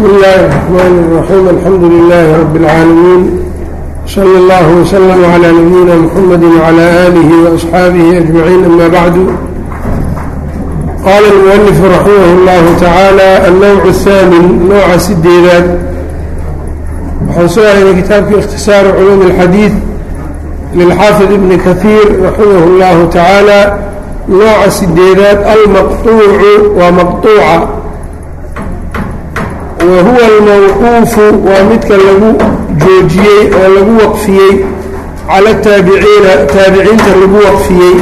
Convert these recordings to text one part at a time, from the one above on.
bsm اllahi الرحmn الرaxيim alxamdu لlah rb العaalamiin slى اllah وslm عlى nabiyina mxamadi وعlى آlih وأصxaabihi أجmaعiin ama bعdu qala الmuأlif raximah اllahu taعaalى الnowc الثamin nooca sideedaad waxaan soo haynay kitaabkii اkhtisaaru culuum الxadiiث lilxaafid ibni kahiir raximah اllahu taعaalى nooca sideedaad almaqطuucu waa maqطuuca wa huwa almawquufu waa midka lagu joojiyey oo lagu waqfiyey. Cala taabiciina taabiciinta lagu waqfiyey.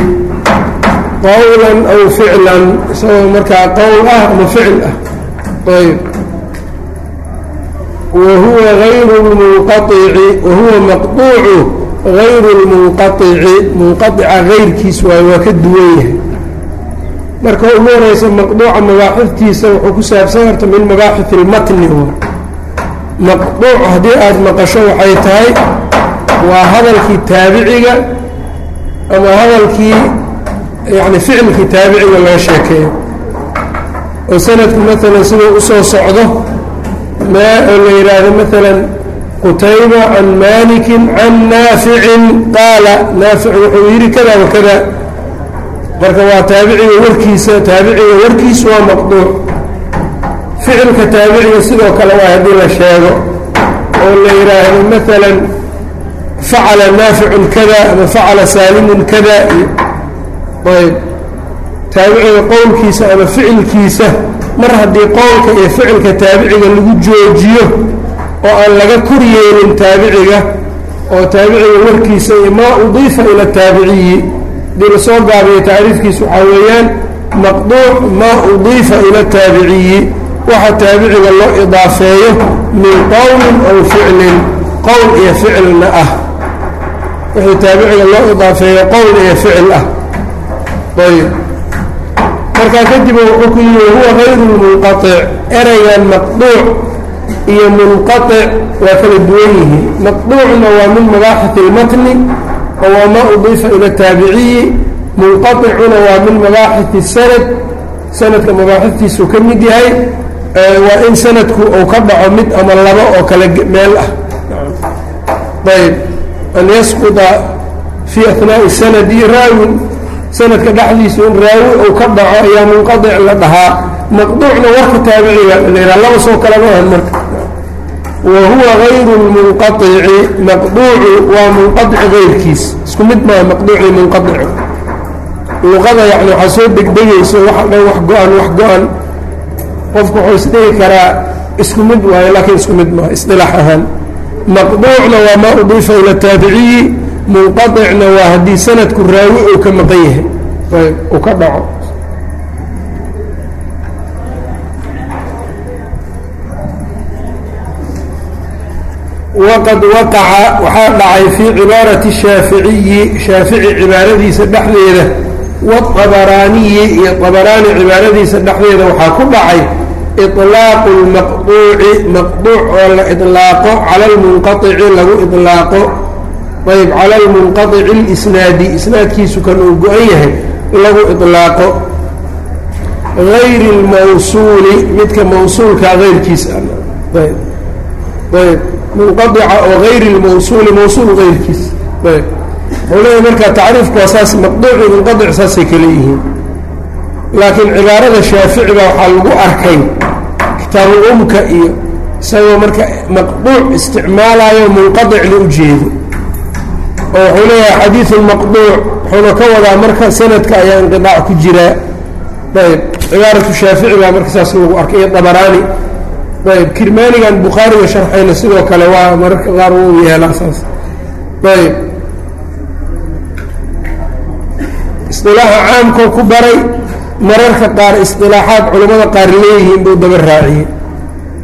Qowlan aw ficlan isagoo markaa qowl ah ama ficil ah. Ayb wa huwa hayru lmunqaici wa maqduucu hayru lmunqaici munqaica hayrkiis waayo waa ka duwan yahay marka ugu horeysa maqduuca mabaaxiftiisa wuxuu ku saabsan karta min mabaaxif ilmatni maqduuc haddii aada maqasho waxay tahay waa hadalkii taabiciga ama hadalkii yani ficilkii taabiciga laga sheekeeyo. Oo sanadku maalan siduu u soo socdo oo la yidhaahdo maalan qutayba can malikin can naaficin qaala. Naafic wuxuu yidhi kada wakada marka waa taabiciga warkiisa taabiciga warkiisu waa maqduuc ficilka taabiciga sidoo kale waa haddii la sheego oo la yidhaahdo maalan facala naaficun kada ama facala saalimun kada. Ayb. Taabiciga qowlkiisa ama ficilkiisa mar haddii qowlka iyo ficilka taabiciga lagu joojiyo oo aan laga kor yeelin taabiciga oo taabiciga warkiisa iyo maa udiifa ila taabiciyi haddii la soo gaabiyo tacriifkiis waxaa weeyaan maqduuc maa udiifa ila taabiciyi. Waxa taabiciga loo idaafeeyo min qowlin aw ficlin qowl iyo ficilna ah. Wixii taabiciga loo idaafeeyo qowl iyo ficil ah. Ayb markaa kadib wuxuu ku yihi huwa hayru lmunqaic ereygan maqduuc iyo munqaic waa kala duwan yihiin. Maqduucna waa min mabaaxith ilmatni oo waa maa udiifa ila taabiciyi munqaicuna waa min mabaaxith sanad. Sanadka mabaaxiftiisuu ka mid yahay waa in sanadku uu ka dhaco mid ama labo oo kale meel ah. Ayb. An yasquda fii ahnaa'i sanadi raawin. Sanadka dhexdiisu in raawi uu ka dhaco ayaa munqaic la dhahaa. Maqduucna warka taabiciga laba soo kala maahan marka wa huwa hayru lmunqaici maqduucu waa munqaic hayrkiis isku mid maaha maqduuci munqaicu luqada yani waxaa soo degdegayso waxa dhan wax go-an wax go-an. Qofku wuxuu isdhigi karaa isku mid waayo laakiin isku mid maaha isdilaax ahaan. maqduucna waa maa udiifa ila taabiciyi munqaicna waa haddii sanadku raawi uu ka maqan yahay. uu ka dhaco waqad waqaca waxaa dhacay fii cibaarati shaaficiyi shaafici cibaaradiisa dhexdeeda waabaraaniyi iyo abaraani cibaaradiisa dhexdeeda waxaa ku dhacay ilaaqu lmaqduuci maqduuc oo la ilaaqo cala lmunqaici lagu ilaaqo ayb cala lmunqaici lisnaadi isnaadkiisu kan uu go-an yahay lagu ilaaqo gayri lmawsuuli midka mawsuulka keyrkiisa ayb munqaica oo gayri اlmawsuuli mawsuul hayrkiis ayb wuxuu leeyahy marka tacriifku waa saas maqduuci munqaic saasay kale yihiin laakiin cibaarada shaafici baa waxaa lagu arkay kitaabu umka iyo isagoo marka maqduuc isticmaalayo munqaic la ujeedo oo wuxuu leeyahay xadiidu maqduuc wuxuuna ka wadaa marka sanadka ayaa inqiaac ku jiraa ayb cibaaratu shaafici baa marka saas lagu arkay iyo dabaraani ayb kirmaanigan bukhaariga sharxayna sidoo kale waa mararka qaar wuu yeelaa saas. Ayb. Isilaaxa caamkoo ku baray mararka qaar isilaaxaad culimmada qaar leeyihiin buu daba raaciyey.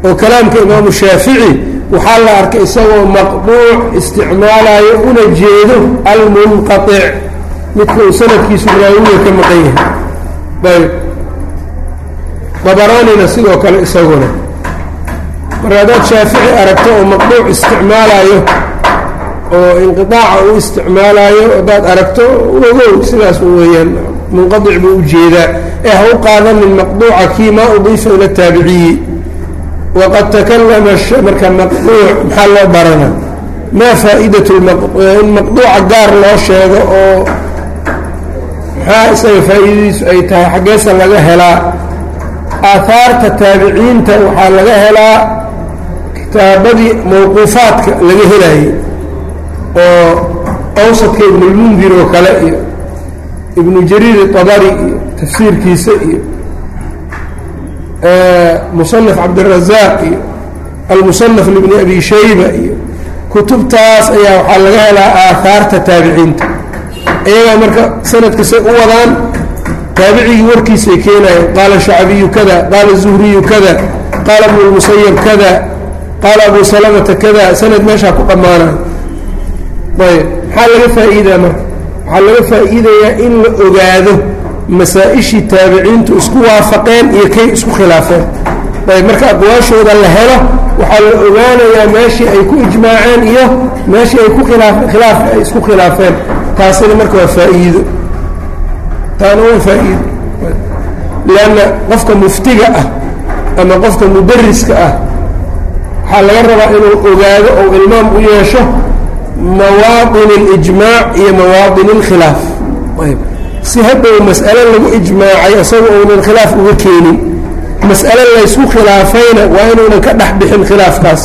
Oo kalaamka imaamu shaafici waxaa la arkay isagoo maqduuc isticmaalayo una jeedo almunqaic midka uu sanadkiisu raawiga ka maqan yahay. Ayb. Dabaraanina sidoo kale isaguna marka haddaad shaafici aragto oo maqduuc isticmaalayo oo inqiaaca uu isticmaalayo haddaad aragto ogow sidaas weeyaan. Munqaic buu u jeedaa ee ha u qaadanin maqduuca kii maa udiifa ila taabiciyi. Waqad takalama marka maqduuc maxaa loo barana maa faa'idat in maqduuca gaar loo sheego oo maxaa isaga faa'iidadiisu ay tahay? Xaggeesa laga helaa. Aahaarta taabiciinta waxaa laga helaa kitaabadii mawquufaadka laga helayay oo awsadka ibnulmundir oo kale iyo ibnu jariir itabari iyo tafsiirkiisa iyo musanaf cabdirazaaq iyo almusanaf libni abi shayba iyo kutubtaas ayaa waxaa laga helaa aahaarta taabiciinta. Iyagaa marka sanadkasay u wadaan taabicigii warkiisay keenayeen qaala shacabiyu kada qaala zuhriyu kada qaala bnu lmusayab kada qaala abu salamata kada sanad meeshaa ku dhammaanayo ayb maxaa laga faa'iidaa marka waxaa laga faa'iidayaa in la ogaado masaa-ishii taabiciintu isku waafaqeen iyo kay isku khilaafeen ayb marka aqwaashooda la helo waxaa la ogaanayaa meeshii ay ku ijmaaceen iyo meeshii ay ku khilaaf ay isku khilaafeen taasina marka waa faa'iido taana waa faa'iido leanna qofka muftiga ah ama qofka mudariska ah waxaa laga rabaa inuu ogaado ou ilmaam u yeesho mawaadin اlijmaac iyo mawaadin اlkhilaaf si haddow mas'ale lagu ijmaacay isaga uunan khilaaf uga keenin mas'ale laysku khilaafayna waa inuunan ka dhex bixin khilaafkaas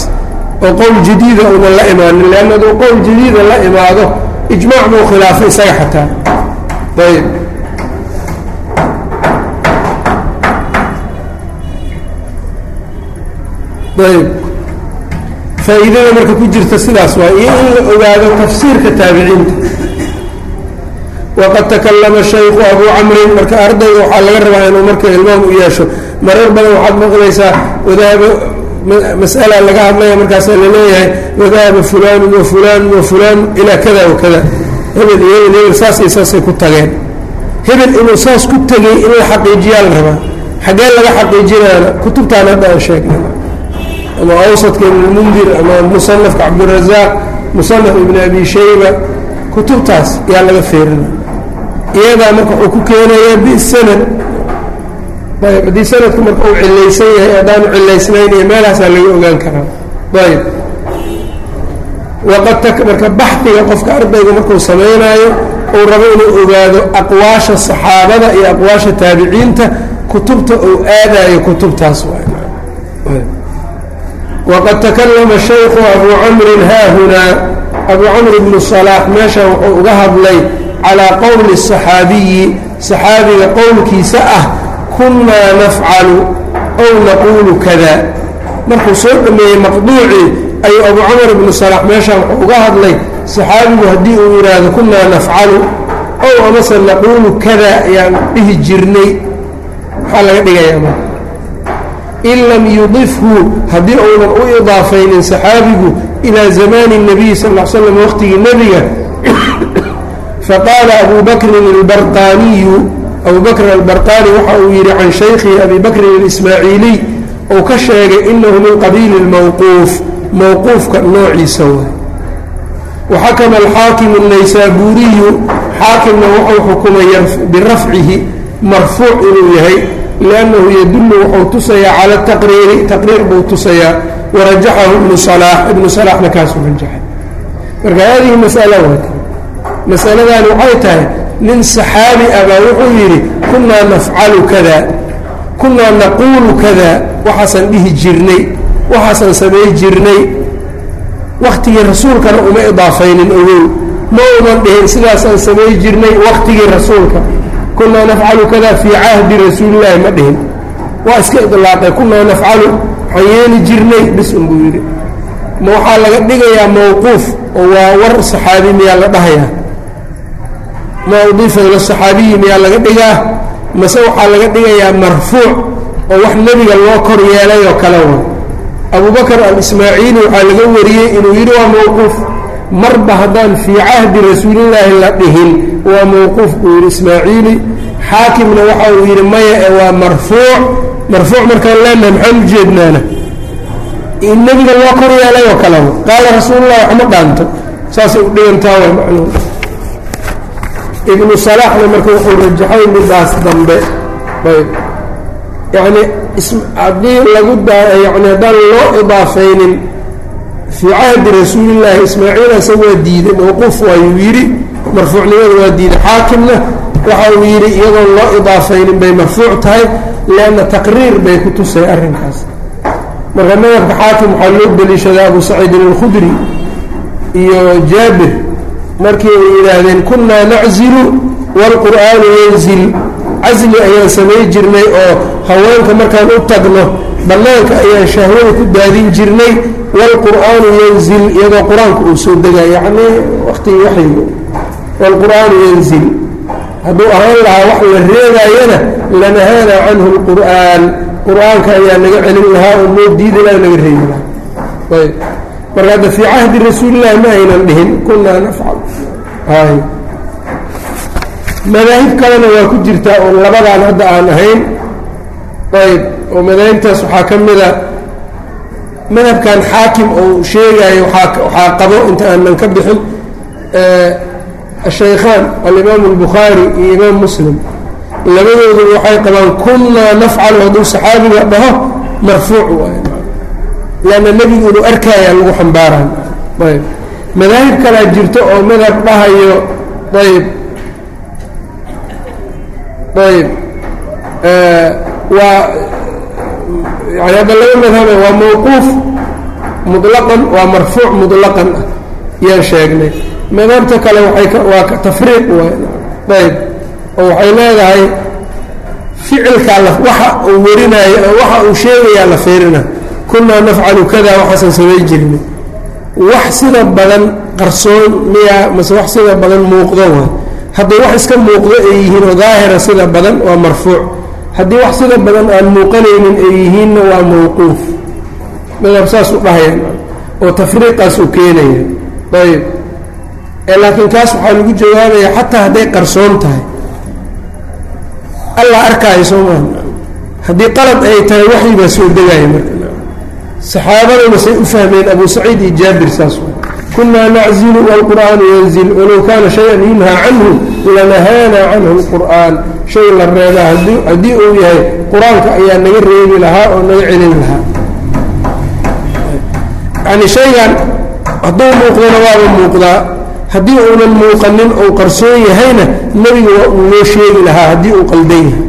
oo qowl jadiida uunan la imaanin leanna aduu qowl jadiida la imaado ijmaac buu khilaafay isaga xataa ayb ayb faa'iidada marka ku jirta sidaas waay iyo in la ogaado tafsiirka taabiciinta. Waqad takallama shaykhu abuu camrin. Marka ardayga waxaa laga rabaa inuu marka ilmaam u yeesho. Marar badan waxaad maqlaysaa wadaaba mas'ala laga hadlaya markaasaa la leeyahay wadahaba fulaanu wa fulaanu wa fulaanu ilaa kada wa kada. Hebel iyo hebel hebel saas iyo saasay ku tageen. Hebel inuu saas ku tegay in la xaqiijiyaa la rabaa. Xaggee laga xaqiijinaana kutubtaan hadda aan sheegnay ama awsadka ibnulmundir ama musanafka cabdirazaaq musanaf ibni abi shayba kutubtaas yaa laga feerina iyadaa marka wuxuu ku keenayaa bisanad ayb haddii sanadku marka uu cilaysan yahay haddaanu cilaysnayn iyo meelhaasaa laga ogaan karaa. Ayb waqad marka baxdiga qofka ardayga markuu samaynaayo uu rabo inuu ogaado aqwaasha saxaabada iyo aqwaasha taabiciinta kutubta uu aadaayo kutubtaas waqad takallama shaykhu abuu camrin haahunaa abuu camr bnu salaax meeshan wuxuu uga hadlay calaa qowli saxaabiyi saxaabiga qowlkiisa ah kunnaa nafcalu ow naquulu kada markuu soo dhammeeyey maqduucii ayuu abuu camr ibnu salaax meeshan wuxuu uga hadlay saxaabigu haddii uu yidhaahdo kunnaa nafcalu ow amase naquulu kada ayaan dhihi jirnay maxaa laga dhigaya in lam yudifhu haddii uunan u idaafaynin saxaabigu ilaa zamaani الnabiy sal ا l slam waqtigii nebiga faqaala abu bakrin اlbarqaaniyu abu bakr albarqaani waxa uu yidhi can shaykhihi abi bakrin اlismaaciiliy ou ka sheegay inahu min qabiili اlmawquuf mawquufka noociisa way waxakama alxaakimu الnaysaabuuriyu xaakimna wuxuu xukumay birafcihi marfuuc inuu yahay liannahu yadullu wuxuu tusayaa cala taqriiri taqriir buu tusayaa warajaxahu ibnu salaax ibnu salaaxna kaasuu rajaxay marka haadihi mas'ala waata masaladaani waxay tahay nin saxaabi ah baa wuxuu yidhi kunnaa nafcalu kada kunnaa naquulu kada waxaasaan dhihi jirnay waxaasaan samay jirnay wakhtigii rasuulkana uma idaafaynin ogow ma uman dhihin sidaasaan samay jirnay wakhtigii rasuulka kunaa nafcalu kada fii cahdi rasuulillaahi ma dhihin. Waa iska idlaaqay kunaa nafcalu waxaan yeeli jirnay bis unbuu yidhi. Ma waxaa laga dhigayaa mawquuf oo waa war saxaabi miyaa la dhahayaa. Maa udiifa ila saxaabiyi miyaa laga dhigaa mase waxaa laga dhigayaa marfuuc oo wax nebiga loo kor yeelay oo kale wa abubakr al-ismaaciili waxaa laga wariyey inuu yidhi waa mawquuf marba haddaan fii cahdi rasuulillaahi la dhihin waa mawquuf buu yidhi ismaaciili. Xaakimna waxa uu yidhi maya ee waa marfuuc. Marfuuc markaan leenahay maxaan u jeednaana? In nebiga loo kor yeelay oo kaleba qaala rasuulullahi waxma dhaanto. Saasay u dhigantaa waa macnuum ibnu salaaxna marka wuxuu rajaxay midaas dambe. Ayb. Yacni haddii lagu yani haddaan loo idaafaynin fii cahdi rasuulillaahi ismaaciil asa waa diiday mawquuf waayuu yidhi marfuucnimada waa diiday xaakimna waxa uu yidhi iyadoon loo idaafaynin bay marfuuc tahay leanna taqriir bay ku tusay arrinkaas. Marka madhabka xaakim waxaa loo deliishadaa abu saciidin alkhudri iyo jaabir markii ay yidhaahdeen kunnaa naczilu waalqur'aanu yanzil. Casli ayaan samay jirnay oo haweenka markaan u tagno bannaanka ayaan shahwada ku daadin jirnay waalqur'aanu yanzil iyadoo qur'aanku uu soo degay yacnii waktigii waxyiga waalqur'aanu yanzil hadduu ahaan lahaa wax la reebaayana lanahaana canhu lqur'aan qur'aanka ayaa naga celin lahaa oo noo diidi laha naga reebi lahaa ayb marka hadda fii cahdi rasuulillahi ma aynan dhihin kunaa nafcal ay madaahib kalena waa ku jirtaa oo labadaan hadda aan ahayn ayb oo madaahibtaas waxaa ka mida madhabkan xaakim uu sheegayo waxaa qabo inta aanan ka bixin shaykhaan alimaamu albukhaari iyo imaam muslim labadoodu waxay qabaan kunnaa nafcalu hadduu saxaabiga dhaho marfuuc waay lanna nebigu inuu arkaayaa lagu xambaaraan. Ayb. Madaahib kalaa jirto oo madhab dhahayo ayb. Ayb. Waa yani hadda laba waa mawquuf muطlaqan waa marfuuc muطlaqan ah. Yaan sheegnay. Madhabta kale waay waa tafriiq ayb. Oo waxay leedahay ficilkaa waxa uu warinaayo waxa uu sheegayaa la fiirina. Kunaa nafcalu kada waxaasan samay jirna wax sida badan qarsoon miyaa mase wax sida badan muuqdo waay. Haddii wax iska muuqdo ay yihiin oo daahira sida badan waa marfuuc haddii wax sida badan aan muuqanaynin ay yihiinna waa mawquuf. Madhab saasuu dhahaya oo tafriiqaas uu keenaya. Ayb laakiin kaas waxaa lagu jawaabaya xataa hadday qarsoon tahay. Allah arkaayo soo maa haddii qalad ay tahay waxyi baa soo degaya marka. Saxaabaduna say u fahmeen abu saciid iyo jaabir saas kunaa naczilu wاlqur'aanu yanzil walow kaana shay-an yunhaa canhu lanahaana canhu اlqur'aan shay la reebaa haddii uu yahay qur'aanka ayaa naga reebi lahaa oo naga celin lahaa. Yani shaygan hadduu muuqdana waaba muuqdaa. Haddii uunan muuqanin ou qarsoon yahayna nebiga waa uu loo sheegi lahaa haddii uu qaldan yahay.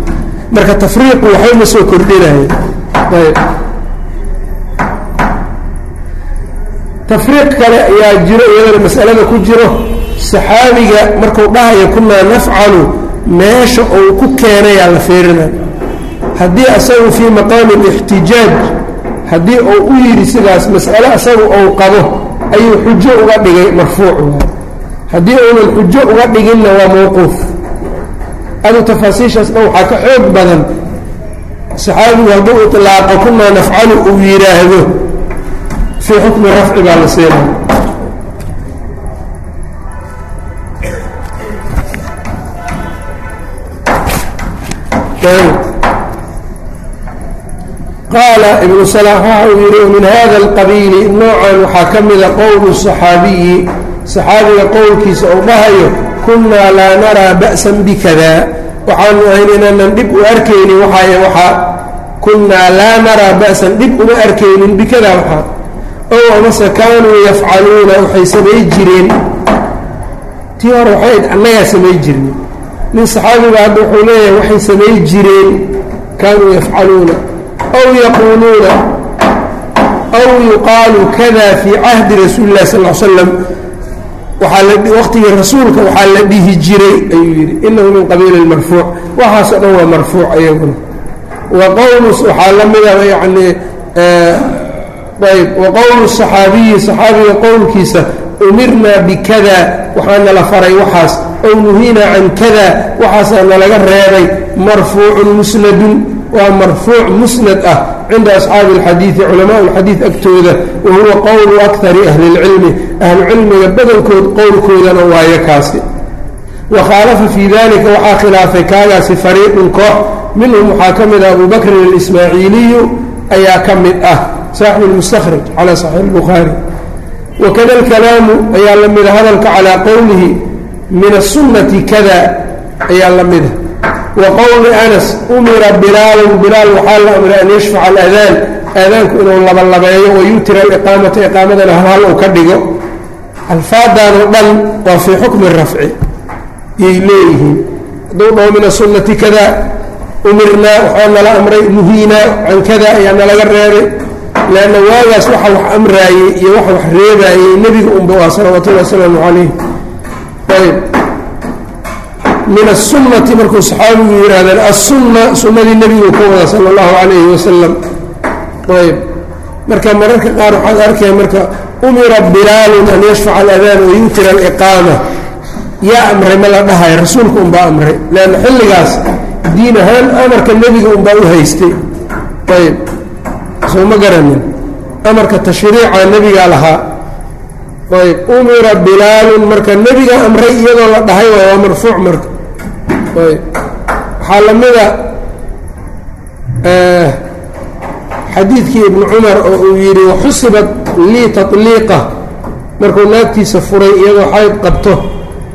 Marka tafriiqu waxayma soo kordhinaya tafriiq kale ayaa jiro iyadana masalada ku jiro. Saxaabiga marku dhahayo kunaa nafcalu meesha uu ku keenayaa la fiirinaya haddii asagu fii maqaami اlixtijaaj haddii uu u yidhi sidaas mas'ale asagu uu qabo ayuu xujo uga dhigay marfuucu haddii uunan xujo uga dhiginna waa mawquuf. Adu tafaasiishaas waxaa ka xoog badan. Saxaabigu hadduu iطlaaqo kunaa nafcalu uu yidhaahdo. Fii xukmi rafci baa la siinaya qaala ibnu salaax waxa uu yidhi min hada alqabiili noocan waxaa ka mida qowlu صaxaabiyi saxaabiga qowlkiisa ou dhahayo kunnaa laa naraa ba'san bikada waxaanu ahayn inaanan dhib u arkaynin waxaay waxaa kunnaa laa naraa ba'san dhib uma arkaynin bikada waxaa ow amase kaanuu yafcaluuna waxay samay jireen tii hore samay jirnay nin saxaabiga hadda wuxuu leeyahay waxay samay jireen kaanuu yafcaluuna aw yaquuluuna aw yuqaalu kada fii cahdi rasuuli lah sal slam waqtigii rasuulka waxaa la dhihi jiray ayuu yidhi inahu min qabiili marfuuc waxaasoo dhan waa marfuuc ayaguna wa qowlus waxaa la mida yani ayb wa qowlu صaxaabiyi صaxaabiga qowlkiisa umirnaa bikada waxaana la faray waxaas ow nuhiinaa can kada waxaasaa nalaga reebay marfuucun musnadun waa marfuuc musnad ah cinda asxaabi اlxadiidi culamaa اlxadiid agtooda wa huwa qowlu akari ahli اlcilmi ahlucilmiga badankood qowlkoodana waayo kaasi wa khaalafa fii dalika waxaa khilaafay kaagaasi fariiqun koox minhum waxaa ka mid ah abu bakrin اlismaaciiliyu ayaa ka mid ah saaxibu اlmustakhraj calى saxiix اlbukhaari wakada alkalaamu ayaa la mida hadalka calaa qowlihi min aلsunnati kada ayaa la mida wa qowli anas umira bilaalun bilaal waxaa la amray an yashfaca aladaan aadaanku inuu labalabeeyo wayutira aliqaamata iqaamadana halhal uu ka dhigo. Alfaadan oo dhan waa fii xukmi rafci yay leeyihiin. Hadduu dhaho min asunati kada umirnaa waxaa nala amray nuhiinaa can kada ayaa nalaga reebay. Leanna waagaas waxa wax amraayey iyo waxa wax reebaayey nebiga unba waa salawaatullahi wasalaamu calayh min asunati markuu saxaabigu yidhaahdeen assunna sunnadii nebigu ka wada sala allahu calayhi wasalam ayb marka mararka qaar waxaad arkaya marka umira bilaalun an yashfaca aladaan wayutira aliqaama. Yaa amray ma la dhahay rasuulka unbaa amray. Leanna xilligaas diin ahaan amarka nebiga unbaa u haystay. Ayb soo ma garanin amarka tashriica nebigaa lahaa ayb umira bilaalun marka nebiga amray iyadoo la dhahay waa marfuuc marka. Ayb waxaa la mida xadiidkii ibnu cumar oo uu yidhi waxusibat lii taطliiqa markuu naagtiisa furay iyadoo xayd qabto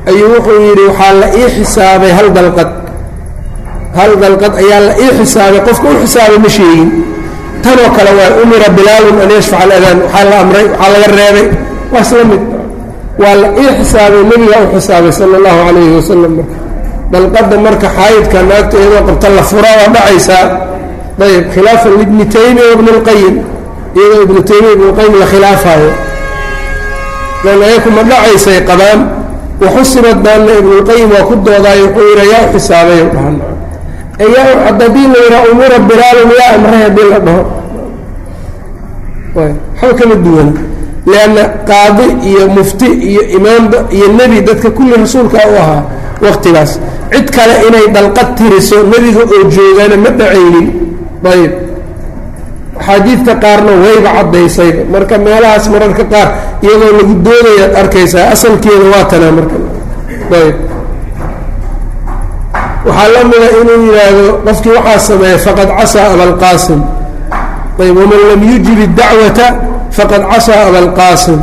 ayuu wuxuu yidhi waxaa la ii xisaabay hal dalqad. Hal dalqad ayaa la ii xisaabay qofka u xisaabay ma sheegin. Tanoo kale waa umira bilaalun an yashfaca aladaan waxaa la amray waxaa laga reebay waa isla mid waa la ii xisaabay nebigaa u xisaabay sala allahu calayhi wasalam marka dalqadda marka xaayidka naagta iyadoo qabta la fura waa dhacaysaa. Ayb khilaafan libni taymiya wabni اlqayim iyadoo ibnu taymiya ibnu lqayim la khilaafayo. Lan ayaku ma dhacaysay qabaan waxusibad baanna ibnulqayim waa ku doodaayo wuxuu yidha yaa u xisaabay dhahan haddii la yidhaha umura bilaalun yaa amray haddii la dhaho waxba kama duwan lianna qaadi iyo mufti iyo imaamba iyo nebi dadka kulli rasuulka u ahaa waqtigaas cid kale inay dalqad tiriso nebiga oo joogana ma dhacaynin ayb axaadiidta qaarna wayba caddaysayba marka meelahaas mararka qaar iyadoo lagu doodayaad arkaysaa asalkeeda waa tanaa marka ayb waxaa la mida inuu yidhaahdo qofkii waxaa sameeya faqad casaa abalqaasim ayb waman lam yujib اdacwata faqad casaa abalqaasim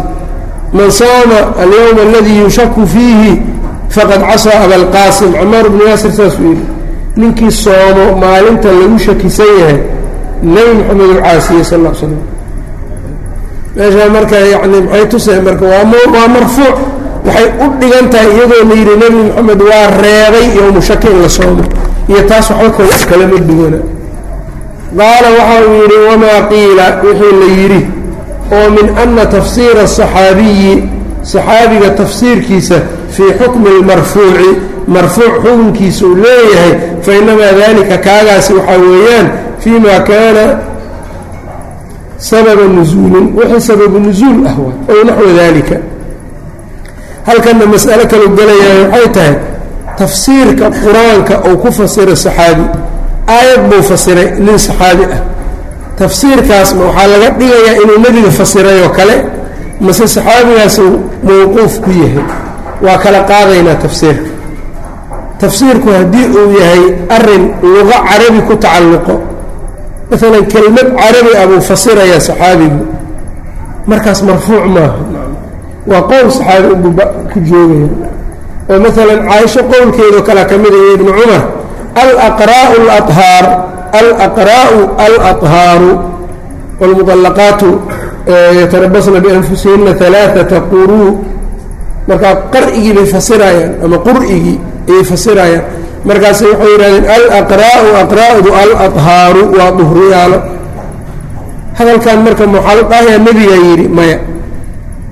man saama alyowma aladii yushaku fiihi faqad casaa abalqaasim camaar bnu yaasir saasuu yidhi ninkii soomo maalinta lagu shakisan yahay nebi moxamed u caasiyey sal l slam meeshaa marka yani maxay tusay marka waa waa marfuuc waxay u dhigan tahay iyadoo la yidhi nebi moxamed waa reebay yowmu shaki in la soomo iyo taas waxba ko kalama duwana qaala waxa uu yidhi wamaa qiila? Wixii la yidhi oo min ana tafsiira asaxaabiyi saxaabiga tafsiirkiisa fii xukmi اlmarfuuci marfuuc xukunkiisa uu leeyahay fainamaa dalika kaagaasi waxaa weeyaan fii ma kaana sababa nusuulin wixii sababu nusuul ah waay ow naxwa dalika halkanna mas'alo kalu gelayaa waxay tahay tafsiirka qur'aanka uu ku fasiro saxaabi aayad buu fasiray nin saxaabi ah tafsiirkaasma waxaa laga dhigayaa inuu nebiga fasiray oo kale mase saxaabigaas mawquuf ku yahay. Waa kala qaadaynaa tafsiirka. Tafsiirku haddii uu yahay arrin luqo carabi ku tacalluqo maalan kelmad carabi ah buu fasirayaa saxaabigu. Markaas marfuuc maaha. Waa qowl saxaabi unbuu ku joogaya. Oo maalan caaisho qowlkeedao kale ka mida iyo ibnu cumar alaqraau alahaar alaqraau alahaaru wاlmuطalaqaatu yatarabasna bianfusihina alaaata quruu markaa qar'igii bay fasirayaan ama qur'igii ayay fasirayaan. Markaase waxay yidhahdeen alaqraau aqraa'du alahaaru waa duhriyaalo hadalkan marka maxaa la dhahayaa ah, nebigaa yidhi maya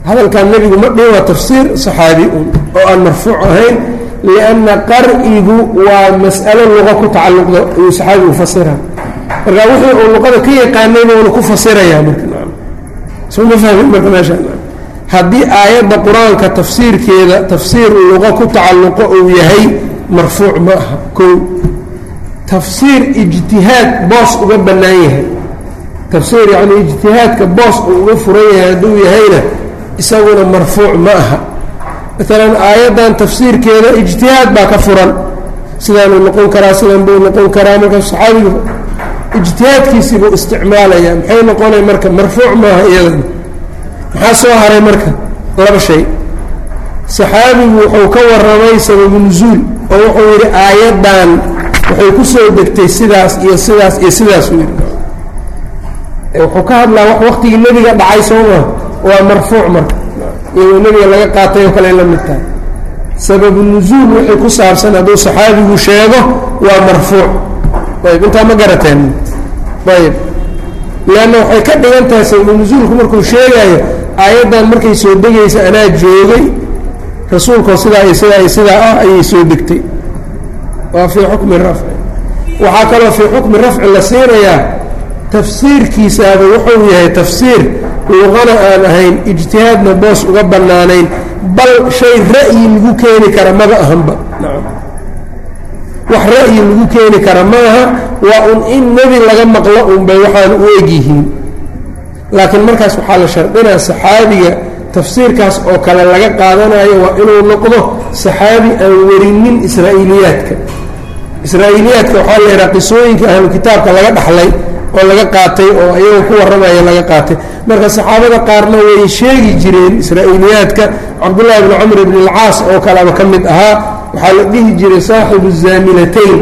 hadalkan nebigu ma dhihi waa tafsiir saxaabi un oo aan marfuuc ahayn lianna qar'igu waa mas'alo luqa ku tacalluqda ayuu saxaabigu fasira marka wixii uu luqada ka yaqaanayba una ku fasirayaa marka soma fahmin marka meesha haddii aayadda qur'aanka tafsiirkeeda tafsiir luqa ku tacalluqo uu yahay marfuuc ma aha kow tafsiir ijtihaad boos uga bannaan yahay tafsiir yacni ijtihaadka boos uu uga furan yahay hadduu yahayna isaguna marfuuc ma aha maalan aayaddan tafsiirkeeda ijtihaad baa ka furan. Sidaanuu noqon karaa sidan buu noqon karaa. Marka saxaabigu ijtihaadkiisii buu isticmaalaya maxay noqonay marka marfuuc maaha iyadana maxaa soo haray marka? Laba shay. Saxaabigu wuxuu ka warramay sababu nusuul oo wuxuu yidhi aayaddan waxay ku soo degtay sidaas iyo sidaas iyo sidaas u yidhi. Wuxuu ka hadlaa wax waktigii nebiga dhacay sooma waa marfuuc marka iyadoo nebiga laga qaatay oo kale la mid tahay. Sababu nuzuul wixii ku saabsan hadduu saxaabigu sheego waa marfuuc. Ayb intaa ma garateen? Ayb leanna waxay ka dhigan tahay sababu nuzuulku markuu sheegaayo aayaddan markay soo degaysa anaa joogay rasuulkoo sidaa iyo sidaa iyo sidaa ah ayay soo degtay. Waa fii xukmi rafci. Waxaa kaloo fii xukmi rafci la siinayaa tafsiirkiisaaba wuxuu yahay tafsiir luqana aan ahayn ijtihaadna boos uga bannaanayn bal shay ra'yi lagu keeni kara maba ahanba. Wax ra'yi lagu keeni kara ma aha waa un in nebi laga maqlo unbay waxaan u egyihiin laakiin markaas waxaa la shardinaa saxaabiga tafsiirkaas oo kale laga qaadanayo waa inuu noqdo saxaabi aan werinin israa'iiliyaadka. Israa'iiliyaadka waxaa la yidhaha qisooyinka ahlu kitaabka laga dhaxlay oo laga qaatay oo iyagoo ku warramaya laga qaatay. Marka saxaabada qaarna way sheegi jireen israa'iiliyaadka cabdullaahi bni camr bni alcaas oo kaleba ka mid ahaa. Waxaa la dhihi jiray saaxibu zaaminatayn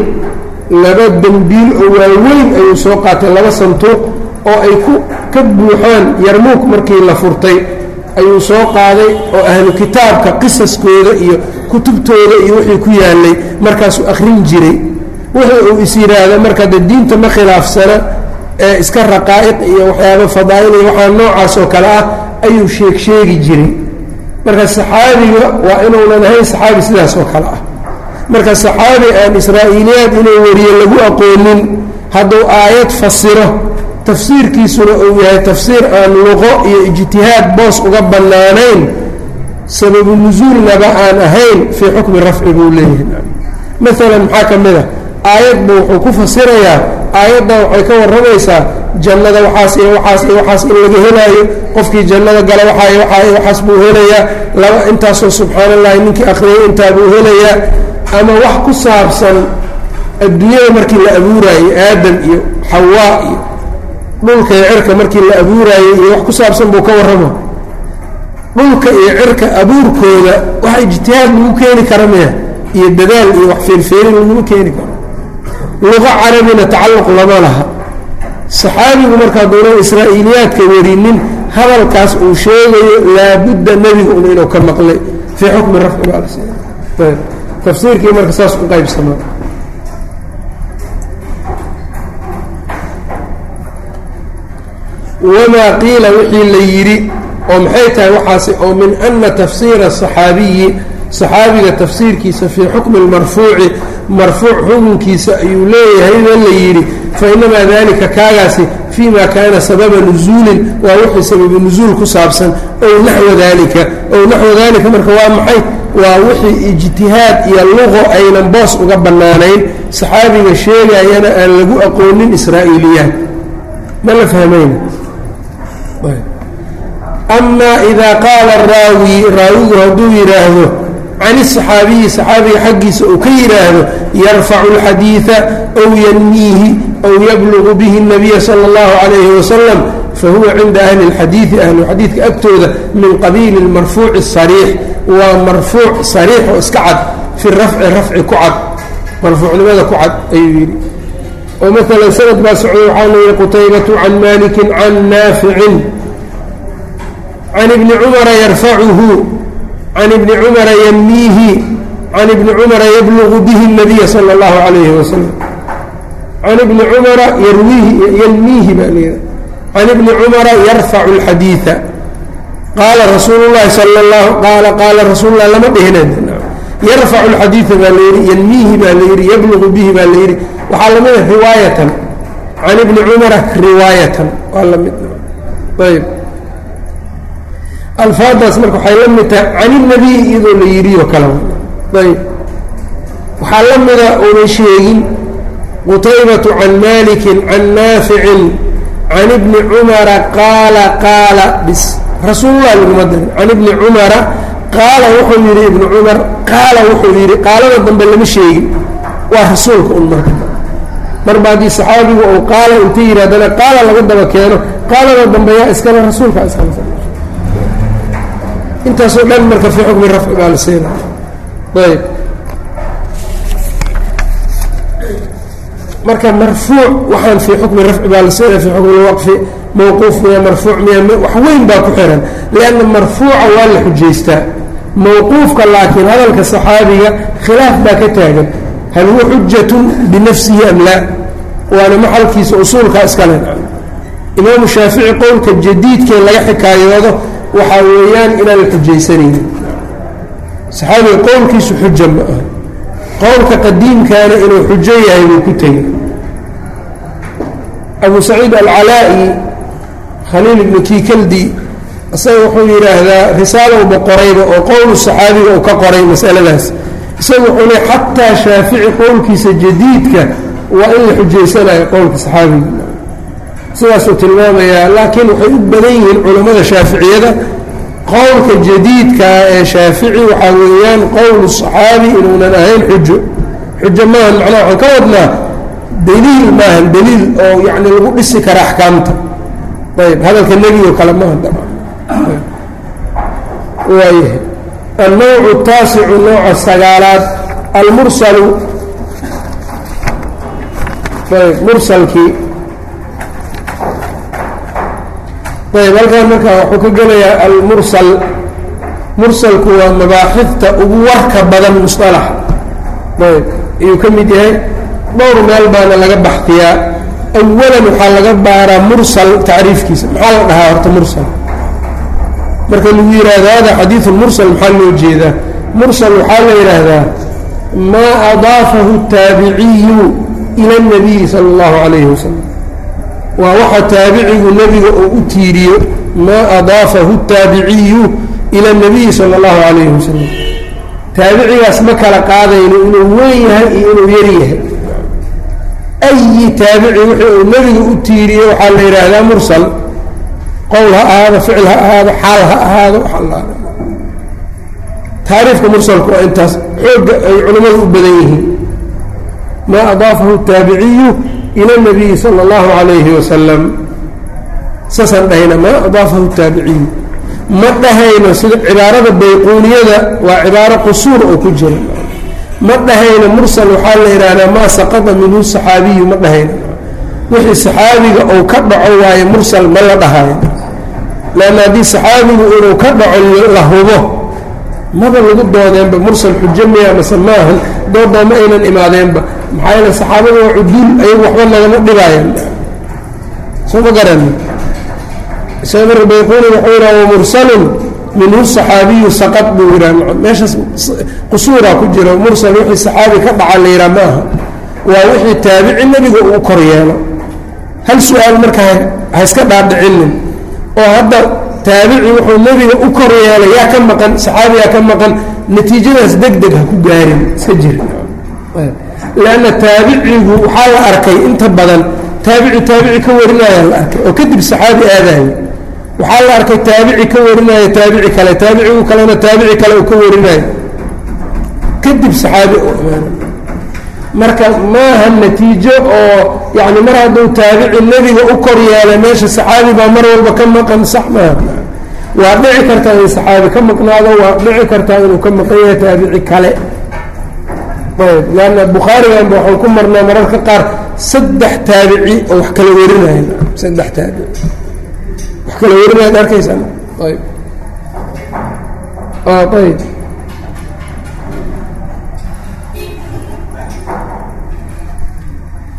laba dembiil oo waaweyn ayuu soo qaatay laba santuuq oo ay ku ka buuxaan yarmuuk markii la furtay. Ayuu soo qaaday oo ahlu kitaabka qisaskooda iyo kutubtooda iyo wixii ku yaalay markaasuu akhrin jiray. Wixii uu is yidhaahdo marka de diinta ma khilaafsana ee iska raqaa'iq iyo waxyaaba fadaa'il iyo waxaa noocaas oo kale ah ayuu sheeg sheegi jiray. Marka saxaabiga waa inuunan ahayn saxaabi sidaas oo kale ah. Marka saxaabi aan israa'iiliyaad inuu wariyo lagu aqoonin hadduu aayad fasiro tafsiirkiisuna uu yahay tafsiir aan luqo iyo ijtihaad boos uga bannaanayn sababu nusuulnaba aan ahayn fii xukmi rafci buu leeyahay. Maalan maxaa ka mid a aayadbu wuxuu ku fasirayaa aayaddan waxay ka warramaysaa jannada waxaas iyo waxaas iyo waxaas in laga helaayo qofkii jannada gala waxaa waxaa iyo waxaas buu helayaa laba intaasoo subxaana allahi ninkii akhriyay intaa buu helayaa ama wax ku saabsan adduunyada markii la abuuraayey aadam iyo xawaa iyo dhulka iyo cirka markii la abuuraayey iyo wax ku saabsan buu ka warrama dhulka iyo cirka abuurkooda wax ijtihaad lagu keeni kara miya iyo dadaal iyo wax feerfeerin laguma keeni karo luqa carabina tacalluq lama laha. Saxaabigu markaa doonan israa'iiliyaadka werinin hadalkaas uu sheegayo laabudda nebiga un inuu ka maqlay. Fii xukmi rafci baa tafsiirkii marka saas u qaybsamaa wamaa qiila wixii la yidhi oo maxay tahay waxaasi oo min ana tafsiira asaxaabiyi saxaabiga tafsiirkiisa fii xukmi lmarfuuci marfuuc xukunkiisa ayuu leeyahay ba la yidhi fainamaa dalika kaagaasi fii ma kaana sababa nusuulin waa wixii sababu nusuul ku saabsan ow naxwa dalika ow naxwa dalika marka waa maxay? Waa wixii ijtihaad iyo luqo aynan boos uga bannaanayn. Saxaabiga sheegayana aan lagu aqoonin israa'iiliyaad. Ma la fahmayna ama idaa qaala raawi raawigu hadduu yidhaahdo can الصaxaabiyi صaxaabiga xaggiisa uu ka yidhaahdo yarfacu اlxadiiثa ow yanmiihi ow yablugu bihi الnabiya salى اllahu عalayhi wasalam fahuwa cinda ahli اlxadiiثi ahluxadiidka agtooda min qabiili اlmarfuuci الصariix waa marfuuc sariix oo iska cad fi rafci rafci ku cad marfuucnimada ku cad ayuu yidhi oo maala sanad baa socday waxaa layihi qutaybatu can maliki can naaficin can ibni cumara yarfacuhu can ibni cumara yamniihi can ibni cumara yablugu bihi nabiya sala allahu calayhi wasalam can ibni cumara yarwiihi yalmiihi baa leeda can ibni cumara yarfacu alxadiida qaala rasuulu llahi sala llahu qaala qaala rasuululah lama dhehna yarfacu alxadiida baa la yalmiihi baa la yablugu bihi baa la waxaa la riwaayatan can ibni cumara riwaayatan waa la ayb alfaadaas marka waxay la mid tahay can ilnabiy iyadoo la yidhioo kale. Ayb. Waxaa la mida una sheegin qutaybatu can malikin can naaficin can ibni cumara qaala qaala bis. Rasuulullah laguma darin can ibni cumara qaala wuxuu yidhi ibnu cumar qaala wuxuu yidhi qaalada dambe lama sheegin. Waa rasuulka un marka marba haddii saxaabigu uu qaala inta yidhahdana qaala laga daba keeno. Qaalada dambe yaa iskale rasuulka iskale intaasoo dhan marka fii xukmi rafci baa la siinaya ayb. Marka marfuuc waxaan fii xukmi rafci baa la siinaya fii xukmi lwaqfi mawquuf miya marfuuc miya wax weyn baa ku xiran. Lianna marfuuca waa la xujaystaa. Mawquufka laakiin hadalka saxaabiga khilaaf baa ka taagan. Hal huwa xujatun binafsihi am laa? Waana maxalkiisa usuulka iskale imaamu shaafici qowlka jadiidkee laga xikaayoodo waxaa weeyaan inaan xujaysanaynin. Saxaabiga qowlkiisu xuja ma aha. Qowlka qadiimkaana inuu xujo yahay buu ku tegey. Abu saciid alcalaa'i khaliil ibnu kiikaldi isaga wuxuu yidhaahdaa risaalowba qorayba oo qowlu saxaabiga uu ka qoray masaladaas. Isaga wuxuu le xataa shaafici qowlkiisa jadiidka waa in la xujaysanayo qowlka saxaabiga sidaasuu tilmaamayaa laakiin waxay u badan yihiin culammada shaaficiyada. Qowlka jadiidkaa ee shaafici waxaa weeyaan qowlu saxaabi inuunan ahayn xujo. Xujo maahan macnaha waxaan ka wadnaa daliil maahan daliil oo yacni lagu dhisi kara axkaamta. Ayb hadalka nebigo kale maaha waayahay annawcu taasicu nooca sagaalaad almursalu. Ayb mursalkii ayb halkaan markaa wuxuu ka gelayaa almursal. Mursalku waa mabaaxifta ugu warka badan musalax ayb ayuu ka mid yahay. Dhowr meel baana laga baxdiyaa awalan waxaa laga baaraa mursal tacriifkiisa. Maxaa la dhahaa horta mursal? Marka lagu yidhaahdo hada xadiiu mursal maxaa loo jeedaa? Mursal waxaa la yidhaahdaa maa adaafahu taabiciyu ila اnabiyi sala اllahu calayhi wasalam waa waxa taabicigu nebiga uu u tiiriyo maa adaafahu taabiciyu ila nabiyi sala allahu calayhi wasalam taabicigaas ma kala qaadayno inuu weyn yahay iyo inuu yar yahay. Ayi taabici wixii uu nebiga u tiiriyo waxaa la yidhaahdaa mursal. Qowl ha ahaado ficil ha ahaado xaal ha ahaado taariifka mursalku waa intaas xooga ay culimmadu u badan yihiin. Maa adaafahu taabiciyu ilى الnabiyi salى اllahu عalayhi wasalam saasaan dhahayna maa adaafahu الtaabiciyu ma dhahayno sida cibaarada bayquuniyada waa cibaaro qusuur oo ku jira ma dhahayno mursal waxaa la yidhaahdaa maa saqada minhu saxaabiyu ma dhahayno wixii saxaabiga uu ka dhaco waaye mursal ma la dhahayo leanna haddii saxaabigu inuu ka dhaco la hubo maba lagu doodeenba mursal xujo miya mase maahan doodaa ma aynan imaadeenba. Maxaa yeele saxaabada waa cuduul ayagu waxba nagama dhibaayan soo ma garani isaga marka bayquuni wuxuu yidhaha wamursalun minhu saxaabiyu saqad buu yidhaha meeshaas qusuuraa ku jira mursal wixii saxaabi ka dhaca la yidhaha ma aha. Waa wixii taabici nebiga uu kor yeelo. Hal su'aal marka ha iska dhaadhicinin oo hadda taabici wuxuu nebiga u kor yeelay yaa ka maqan saxaabiyaa ka maqan natiijadaas deg deg ha ku gaarin iska jiri leanna taabicigu waxaa la arkay inta badan taabici taabici ka warinaya la arkay oo kadib saxaabi aadayo waxaa la arkay taabici ka warinaya taabici kale taabicigu kalena taabici kale uu ka warinayo kadib saxaabi marka maaha natiijo oo yani mar hadduu taabici nebiga u kor yeelay meesha saxaabi baa mar walba ka maqan sax maaha waa dhici kartaa in saxaabi ka maqnaado waa dhici kartaa inuu ka maqan yahay taabici kale. Ayb lanna bukhaariganba waxaan ku marnaa mararka qaar saddex taabici oo wax kala warinaya saddex taabici. Wax kala warinayaad arkaysaa ayb ayb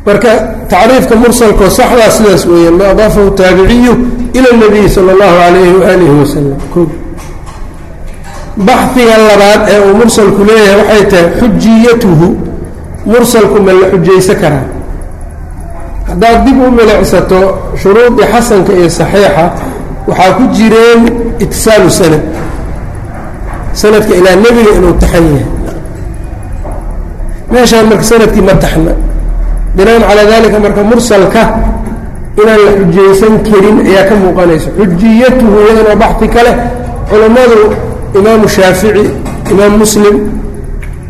marka tacriifka mursalkoo saxdaa sidaas weeyaan ma adaafahu taabiciyu ila اnabiyi salى اllahu alayhi waalihi wasalam o baxiga labaad ee uu mursalku leeyahay waxay tahay xujiyatuhu mursalku ma la xujaysan karaa haddaad dib u milicsato shuruudii xasanka iyo saxiixa waxaa ku jireen itisaalu sanad sanadka ilaa nebiga inuu taxan yahay meeshaan marka sanadkii ma taxna binaan calaa dalika marka mursalka inaan la xujaysan karin ayaa ka muuqanaysa. Xujiyatuhu iyadana baxi kale culammadu imaamu shaafici imaam muslim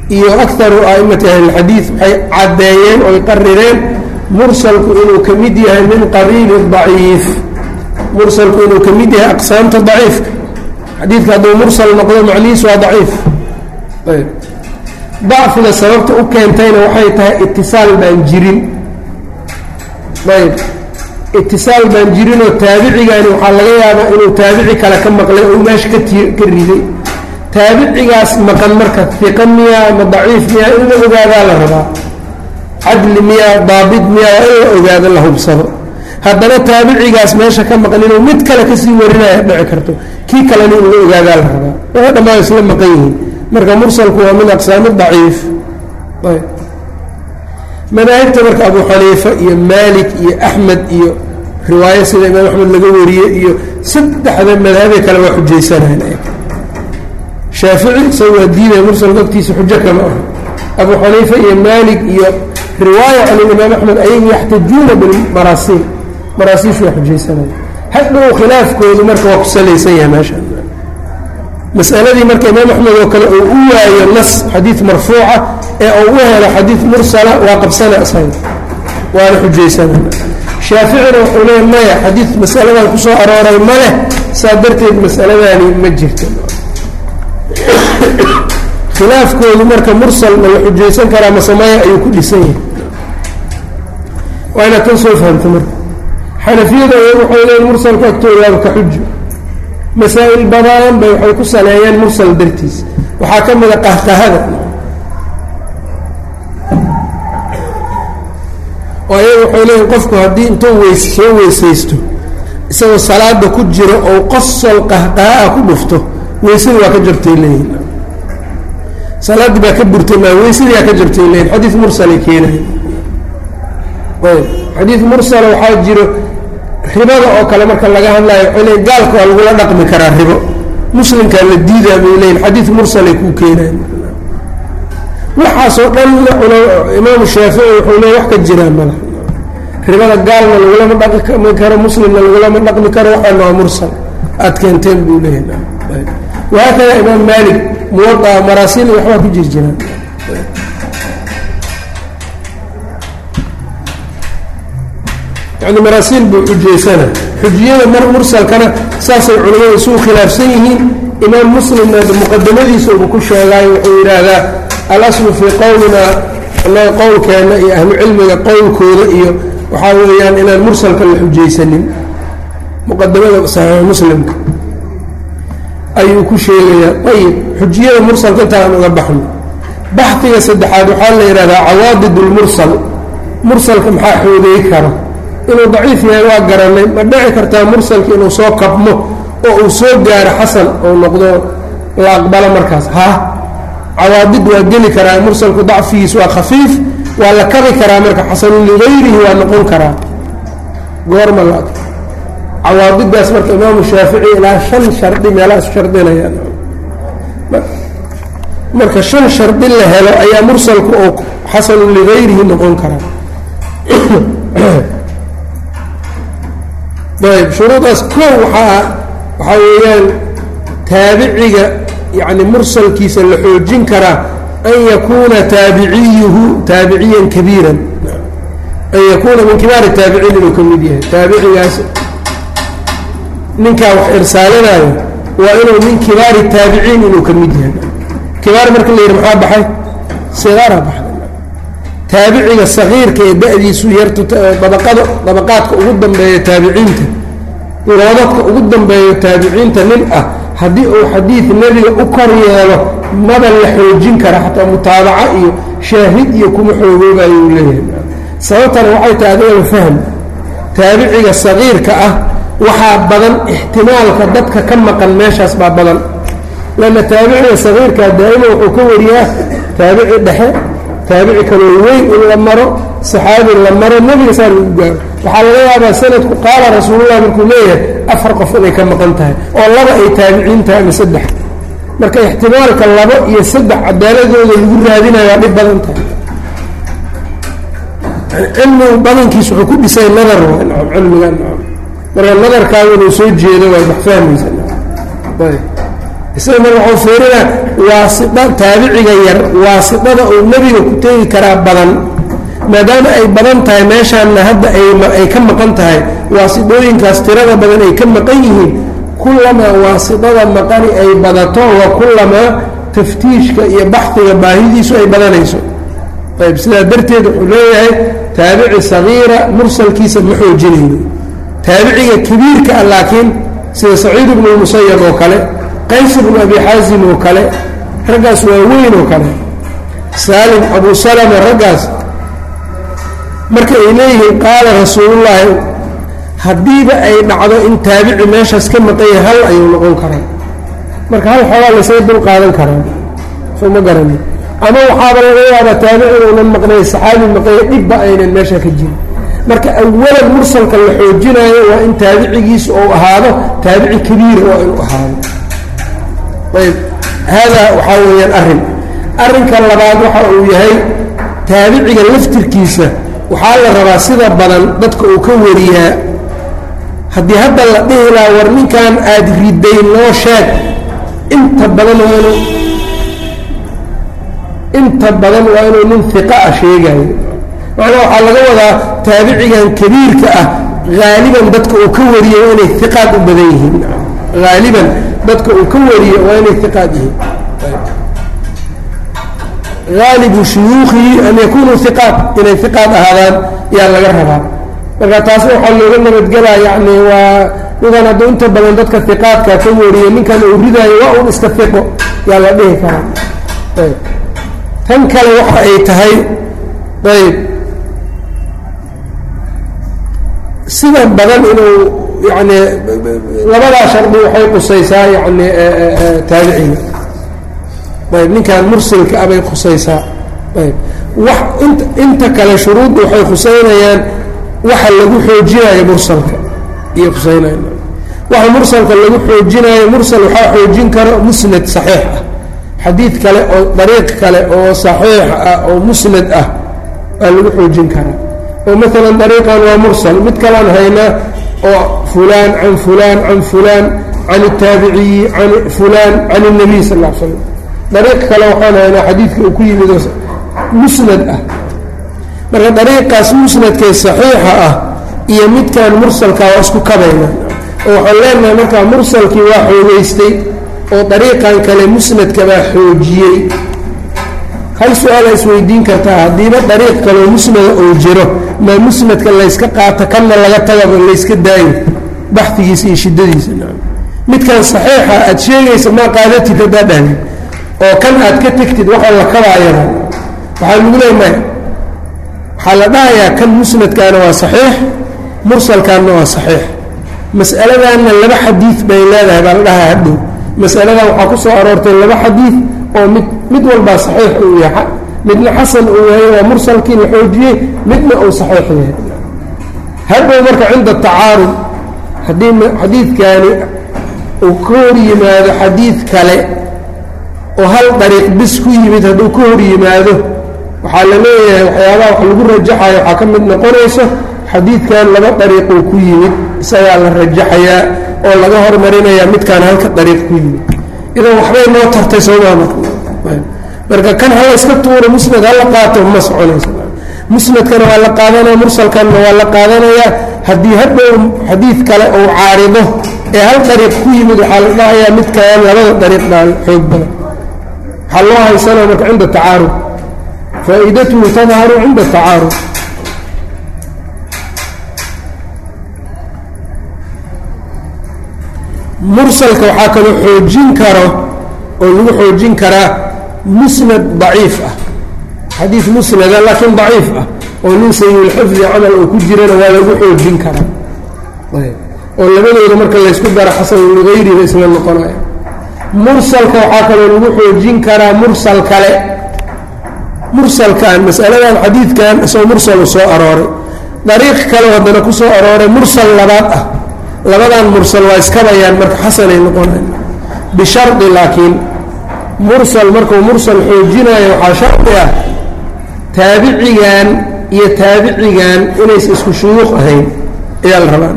iyo akaru a'imati ahlilxadiid waxay caddeeyeen oy qarireen mursalku inuu ka mid yahay min qariibi daciif. Mursalku inuu ka mid yahay aqsaamta daciifka. Xadiidka hadduu mursal noqdo macnihiis waa daciif. Ayb dacfiga sababta u keentayna waxay tahay itisaal baan jirin. Ayb itisaal baan jirinoo taabicigaani waxaa laga yaabaa inuu taabici kale ka maqlay oo meesha ka ti ka riday. Taabicigaas maqan marka fiqa miyaa ama daciif miyaa in la ogaadaa la rabaa. Cadli miyaa daabit miyaa waa in la ogaado la hubsado. Haddana taabicigaas meesha ka maqan inuu mid kale ka sii warinaya dhici karto. Kii kalena in la ogaadaa la rabaa. Waa dhammaan isla maqan yihiin marka mursalku waa min aqsaami daciif. Ayb. Madaahibta marka abu xaniifa iyo maalik iyo axmed iyo riwaayo sida imaam axmed laga wariye iyo saddexda madhabee kale waa xujaysanayan shaafici isaga waa diidaya mursalku agtiisa xujo kama aha. Abu xaniifa iyo maalik iyo riwaaya can imaam axmed ayagu yaxtajuuna bilmaraasiil maraasiishu waa xujaysanaya hadhow khilaafkoodu marka waa ku salaysan yahay meesha masaladii marka imaam axmed oo kale uu u waayo nas xadiid marfuuca ee uu u helo xadiid mursala waa qabsana isaga waana xujaysanana shaaficina wuxuu leeya maya xadiid masaladan ku soo arooray ma leh saa darteed masaladaani ma jirto. Khilaafkoodu marka mursal ma la xujaysan karaa masamaya ayuu ku dhisan yahay. Waa inaad tan soo fahamta marka. Xanafiyada waxay leeyiin mursalku agtooda waaba ka xujo masaa'il badan bay waxay ku saleeyeen mursal dartiis. Waxaa ka mida qahqahada oo ayaga waxay leeyiin qofku haddii intuu weys soo weysaysto isagoo salaada ku jiro ou qosol qahqaha-a ku dhufto weysadii waa ka jabtay leeyihiin salaaddii baa ka burtay maa weysadii aa ka jabtay leeyihiin xadiid mursalay keenayan ayb xadiid mursala waxaa jiro ribada oo kale marka laga hadlayo waxay gaalka waa lagula dhaqmi karaa ribo. Muslimkaa la diidaa bay leeyiin xadiid mursalay kuu keenayan waxaasoo dhan imaamu shaafici wuxuu leey wax ka jiraa mala. Ribada gaalna lagulama dhaqmi karo muslimna lagulama dhaqmi karo waxaana waa mursal. Aad keenteen buu leeyahay. Wahaakada imaam maalik muwadaa maraasiil waxbaa ku jir jiraan yani maraasiil buu xujaysana xujiyada mar mursalkana saasay culimmadu isugu khilaafsan yihiin. Imaam muslimna muqadamadiisa uba ku sheegaayo wuxuu yidhaahdaa alaslu fii qowlina annaga qowlkeenna iyo ahlucilmiga qowlkooda iyo waxaa weeyaan inaan mursalka la xujaysanin. Muqadamada saxiix muslimka ayuu ku sheegayaa ayib xujiyada mursalka intaan uga baxno. Baxdiga saddexaad waxaa la yidhahdaa cawaadid lmursal mursalka maxaa xoogeey karo inuu daciif yahay waa garanay. Ma dhici kartaa mursalka inuu soo kabmo oo uu soo gaaro xasan oo noqdo la aqbalo markaas. Ha? Cawaadid waa geli karaa mursalku dacfigiis waa khafiif waa la kabi karaa marka xasanun ligayrihi waa noqon karaa. Goorma la cawaadidaas marka imaamu shaafici ilaa shan shardi meelahaas shardinayaan marka shan shardi la helo ayaa mursalku oo xasanun ligayrihi noqon karaa ayb shuruudaas kow waaa waxaa weeyaan taabiciga yani mursalkiisa la xoojin karaa an yakuuna taabiciyuhu taabiciyan kabiiran an yakuuna min kibaari taabiciin inuu ka mid yahay taabicigaas ninkaa wax irsaalinayo waa inuu min kibaari taabiciin inuu ka mid yahay kibaar marka la yidhi maxaa baxay sigaara baxday taabiciga sagiirka ee da-diisu yartu dabaqada dabaqaadka ugu dambeeya taabiciinta loodadka ugu dambeeyo taabiciinta nin ah haddii uu xadiid nebiga u kor yeelo maba la xoojin kara xataa mutaabaca iyo shaahid iyo kuma xoogoobayo uu leeyahay sababtana waxay tahay adigaba fahm taabiciga sagiirka ah waxaa badan ixtimaalka dadka ka maqan meeshaas baa badan. Lanna taabiciga sagiirkaa daa'ima wuxuu ka wariyaa taabici dhexe taabici kaloo weyn in la maro saxaabi la maro nebiga saa lagu gaaro waxaa laga yaabaa sanadku qaala rasuulullah markuu leeyahay afar qof inay ka maqan tahay oo laba ay taabiciin tahay ama saddex. Marka ixtimaalka laba iyo saddex cadaaladooda lagu raadinayo waa dhib badan tahay. Cilmigu badankiis wuxuu ku dhisay nadar cilmigan marka nadarkaaga inuu soo jeedo waa wax fahmaysa. Isaga marka waxuu fiirinaa waasida taabiciga yar waasidada uu nebiga ku tegi karaa badan maadaama ay badan tahay meeshaanna hadda ay ka maqan tahay waasidooyinkaas tirada badan ay ka maqan yihiin kullamaa waasidada maqani ay badato wa kullamaa taftiishka iyo baxdiga baahidiisu ay badanayso. Ayb sidaa darteed wuxuu leeyahay taabici sagiira mursalkiisa ma xoojinayno. Taabiciga kabiirka ah laakiin sida saciid ibnu lmusayab oo kale qays ibnu abi xaasim oo kale raggaas waa weyn oo kale saalim abu salama raggaas marka ay leeyihiin qaala rasuulullaahi haddiiba ay dhacdo in taabici meeshaas ka maqanya hal ayuu noqon karaa marka hal xoogaa laysaga dul qaadan karaa soo garani. Ama waxaaba laga yaabaa taabici uunan maqnay saxaabi maqnaya dhibba aynan meesha ka jirin. Marka awalan mursalka la xoojinaayo waa in taabicigiisu ou ahaado taabici kabiira waa inuu ahaado. Ayb haadaa waxaa weeyaan arrin. Arrinka labaad waxa uu yahay taabiciga laftirkiisa waxaa la rabaa sida badan dadka uu ka wariyaa. Haddii hadda la dhihi lahaa war ninkan aada riday noo sheeg inta badan waa inuu inta badan waa inuu nin hiqa ah sheegayo macnaa waxaa laga wadaa taabicigan kabiirka ah haaliban dadka uu ka wariyo waa inay hiqaad u badan yihiin. Haaliban dadka uu ka wariyo waa inay hiqaad yihiin haalibu shuyuukihi an yakunuu hiqaat inay hiqaad ahaadaan yaa laga rabaa marka taas waxaa looga nabadgelaa yani waa ninkan hadduu inta badan dadka hiqaadka ka wariyo ninkan uu ridaayo waa un iska hiqo yaa la dhihi karaa ayb tan kale waxa ay tahay ayb sida badan inuu yani labadaa shardi waxay qusaysaa yani taabiciga ayb ninkan mursilka abay khusaysaa ayb wax int inta kale shuruudda waxay khuseynayaan waxa lagu xoojinayo mursalka iyo khuseynaya waxa mursalka lagu xoojinayo mursal waxaa xoojin karo musnad saxiix ah xadiid kale oo dariiq kale oo saxiix ah oo musnad ah waa lagu xoojin karaa oo maalan dariiqan waa mursal mid kalaan haynaa oo fulaan can fulaan can fulaan can الtaabiciyi can fulaan can الnabiy sal ا l slam dariiq kale waxaan haynaa xadiidka uu ku yimid musnad ah. Marka dariiqaas musnadkee saxiixa ah iyo midkan mursalka waa isku kabayna. Oo waxaan leenahay markaa mursalkii waa xoogeystay oo dariiqan kale musnadka baa xoojiyey. Hal su'aala isweydiin kartaa haddiiba dariiq kaleo musnada uu jiro maa musnadka layska qaato kanna laga tagaba layska daayo baxdigiisa iyo shiddadiisa. Midkan saxiixa aad sheegaysa maa qaadatid haddaa dhahdi oo kan aad ka tegtid waxaa la kabaayada waxaa lagu leey maya waxaa la dhahayaa kan musnadkaana waa saxiix mursalkaanna waa saxiix. Mas'aladaanna laba xadiid bay leedahay baa la dhahaa hadhow. Masaladan waxaa ku soo aroortay laba xadiid oo mid mid walbaa saxiix uu yahay midna xasan uu yahay waa mursalkii la xoojiyey midna uu saxiix yahay. Hadhow marka cinda tacaarud haddii xadiidkaani uu ka hor yimaado xadiid kale oo hal dariiq bis ku yimid hadduu ka hor yimaado waxaa la leeyahay waxyaabaha wax lagu rajaxayo waxaa ka mid noqonayso xadiidkan laba dariiquu ku yimid isagaa la rajaxayaa oo laga hormarinayaa midkaan halka dariiq ku yimid. Idan waxbay noo tartay soomaa marka kan hala iska tuuro musnad hala qaato ma soconayso. Musnadkana waa la qaadanaya mursalkanna waa la qaadanayaa haddii hadhow xadiid kale uu caarido ee hal dariiq ku yimid waxaa la dhahayaa midkaan labada dariiq baa xoog badan waxaa loo haysanaa marka cinda tacaarud. Faa'iidatuhu tadharu cinda tacaarud. Mursalka waxaa kaloo xoojin karo oo lagu xoojin karaa musnad daciif ah. Xadiid musnada laakiin daciif ah oo nin sayulxifdi camal oo ku jirana waa lagu xoojin karaa. Oo labadooda marka laysku daro xasan ligayriba isla noqonaya mursalka waxaa kaloo lagu xoojin karaa mursal kale. Mursalkan masaladan xadiidkan isoo mursalu soo arooray. Dariiq kale haddana ku soo arooray mursal labaad ah. Labadan mursal waa iskabayaan marka xasanay noqonayan bishardi laakiin mursal markuu mursal xoojinayo waxaa shardi ah taabicigan iyo taabicigan inaysa isku shuyuuq ahayn ayaa la rabaa.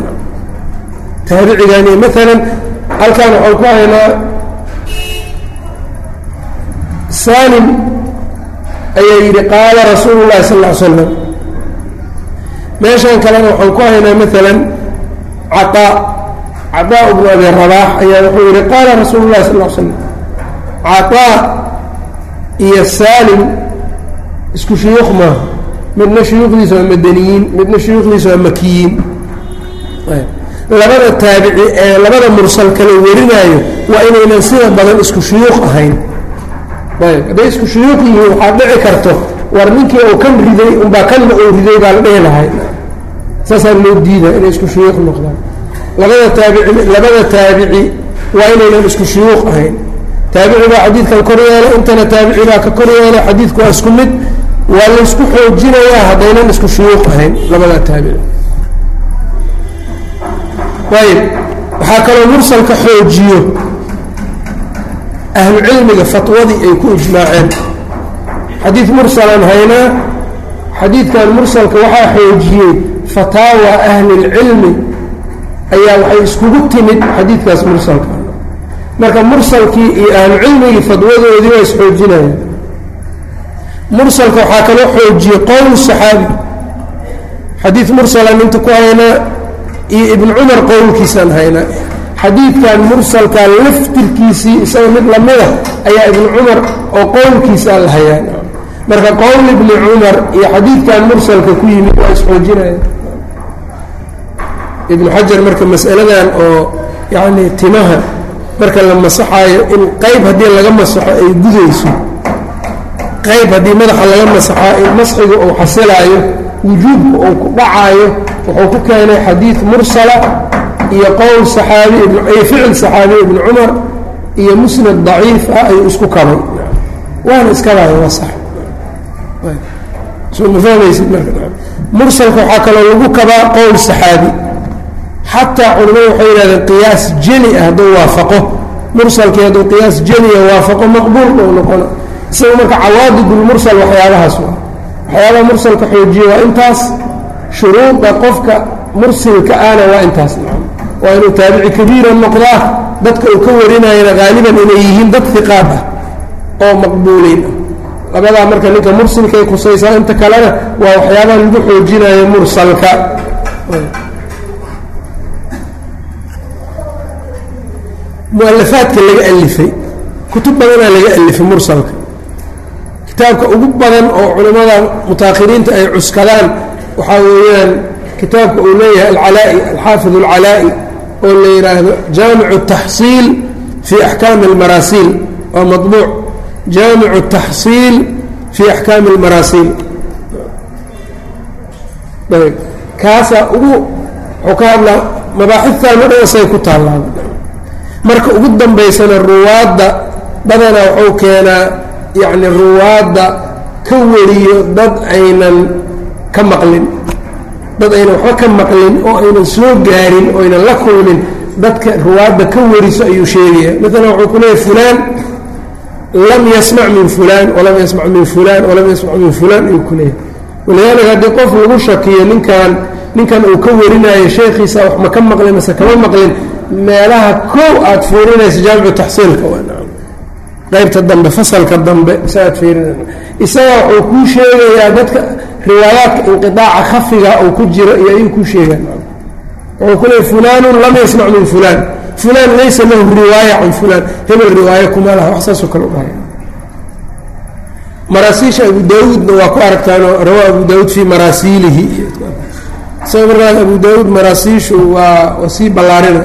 Taabicigan iyo maalan halkan waxaan ku haynaa saalim ayaa yidhi qaala rasuulu llahi sal l slam meeshan kalena waxaan ku haynaa maalan caaa cataa bnu abi rabaax ayaa wuxuu yidhi qaala rasuulu llahi sal l slam cataa iyo saalim isku shuyuuq maaha. Midna shuyuukhdiisa waa madaniyiin midna shuyuukhdiisa waa makiyiin. Labada taabici ee labada mursal kala warinaayo waa inaynan sida badan isku shuyuuq ahayn hadday isku shuyuuq yihiin waxaad dhici karto war ninkii uu kan riday unbaa kanna uu riday baa la dhihi lahay. Saasaa loo diida inay isku shuyuuq noqdaan. Labada taabici labada taabici waa inaynan isku shuyuuq ahayn. Taabici baa xadiidkan kor yeelay intana taabici baa ka kor yeelay xadiidku waa isku mid. Waa laysku xoojinayaa haddaynan isku shuyuuq ahayn labada taabici. Ayb waxaa kaloo mursalka xoojiyo ahlucilmiga fatwadii ay ku ijmaaceen. Xadiid mursalan haynaa xadiidkan mursalka waxaa xoojiyey fataawa ahlilcilmi ayaa waxay iskugu timid xadiidkaas mursalka. Marka mursalkii iyo ahlucilmigii fadwadoodii waa isxoojinayaan mursalka waxaa kaloo xoojiyey qowl saxaabi. Xadiid mursalan inta ku haynaa iyo ibn cumar qowlkiisaan haynaa xadiidkan mursalka laftirkiisii isaga mid lamida ayaa ibn cumar oo qowlkiisaa la hayaa marka qowl ibni cumar iyo xadiidkan mursalka ku yimid waa isxoojinaya ibnu xajar marka masaladan oo yacni timaha marka la masaxaayo in qayb haddii laga masaxo ay gudayso qayb haddii madaxa laga masaxaa in masxiga uu xasilaayo wujuubka uu ku dhacaayo wuxuu ku keenay xadiid mursala iyo qowl saxaabi iyo ficil saxaabi ibni cumar iyo musnad daciif ah ayuu isku kabay. Waana iskabaayo waa sax. Soo ma fahmaysid marka mursalka waxaa kaloo lagu kabaa qowl saxaabi. Xataa culimadu waxay yidhahdeen qiyaas jeli ah hadduu waafaqo. Mursalkii hadduu qiyaas jeliya waafaqo maqbuul buu noqona isaga marka cawaadidulmursal waxyaabahaas waa. Waxyaabaha mursalka xoojiye waa intaas shuruuda qofka mursilka ahna waa intaas waa inuu taabici kabiira noqdaa dadka uu ka warinayana haaliban inay yihiin dad hiqaad ah oo maqbuuliin ah. Labadaa marka ninka mursilkay khusaysaa inta kalena waa waxyaabaha lagu xoojinayo mursalka. Mualafaadka laga alifay kutub badanaa laga alifay mursalka. Kitaabka ugu badan oo culimmada mutaakhiriinta ay cuskadaan waxaa weeyaan kitaabka uu leeyahay alcalaa'i alxaafid alcalaa'i oo la yidhaahdo jaamicu taxsiil fii axkaami almaraasiil waa maطbuuc jaamicu taxsiil fii axkaami almaraasiil. Ayb kaasaa ugu wuxuu ka hadlaa mabaaxidtan o dhan isay ku taallaan. Marka ugu dambaysana ruwaadda badanaa wuxuu keenaa yacni ruwaadda ka wariyo dad aynan ka maqlin dad aynan waxba ka maqlin oo aynan soo gaarin oo aynan la kulmin dadka ruwaadda ka wariso ayuu sheegaya. Maalan wuxuu ku leeyahy fulaan lam yasmac min fulaan walam yasmac min fulaan walam yasmac min fulaan ayuu ku leeyahy walidaalika haddii qof lagu shakiyo ninkan ninkan uu ka warinayo sheekhiisa wax ma ka maqlin mase kama maqlin meelaha kow aad fiirinaysa jaamicu taxsiilka qaybta dambe fasalka dambe isagaad fiirinaysa isaga wuxuu kuu sheegayaa dadka riwaayaadka inqiaaca khafiga uu ku jiro iyo ayuu kuu sheegaa wuxuu ku leey fulaanun lam yasmac min fulaan fulaan laysa lahu riwaaya can fulaan hebel riwaayo kuma laha wax saasoo kale u dhahay maraasiisha abu daawuudna waa ku aragtaanoo rawaa abu daawuud fii maraasiilihi. Isaga markaas abu daawuud maraasiishu waa sii ballaarina.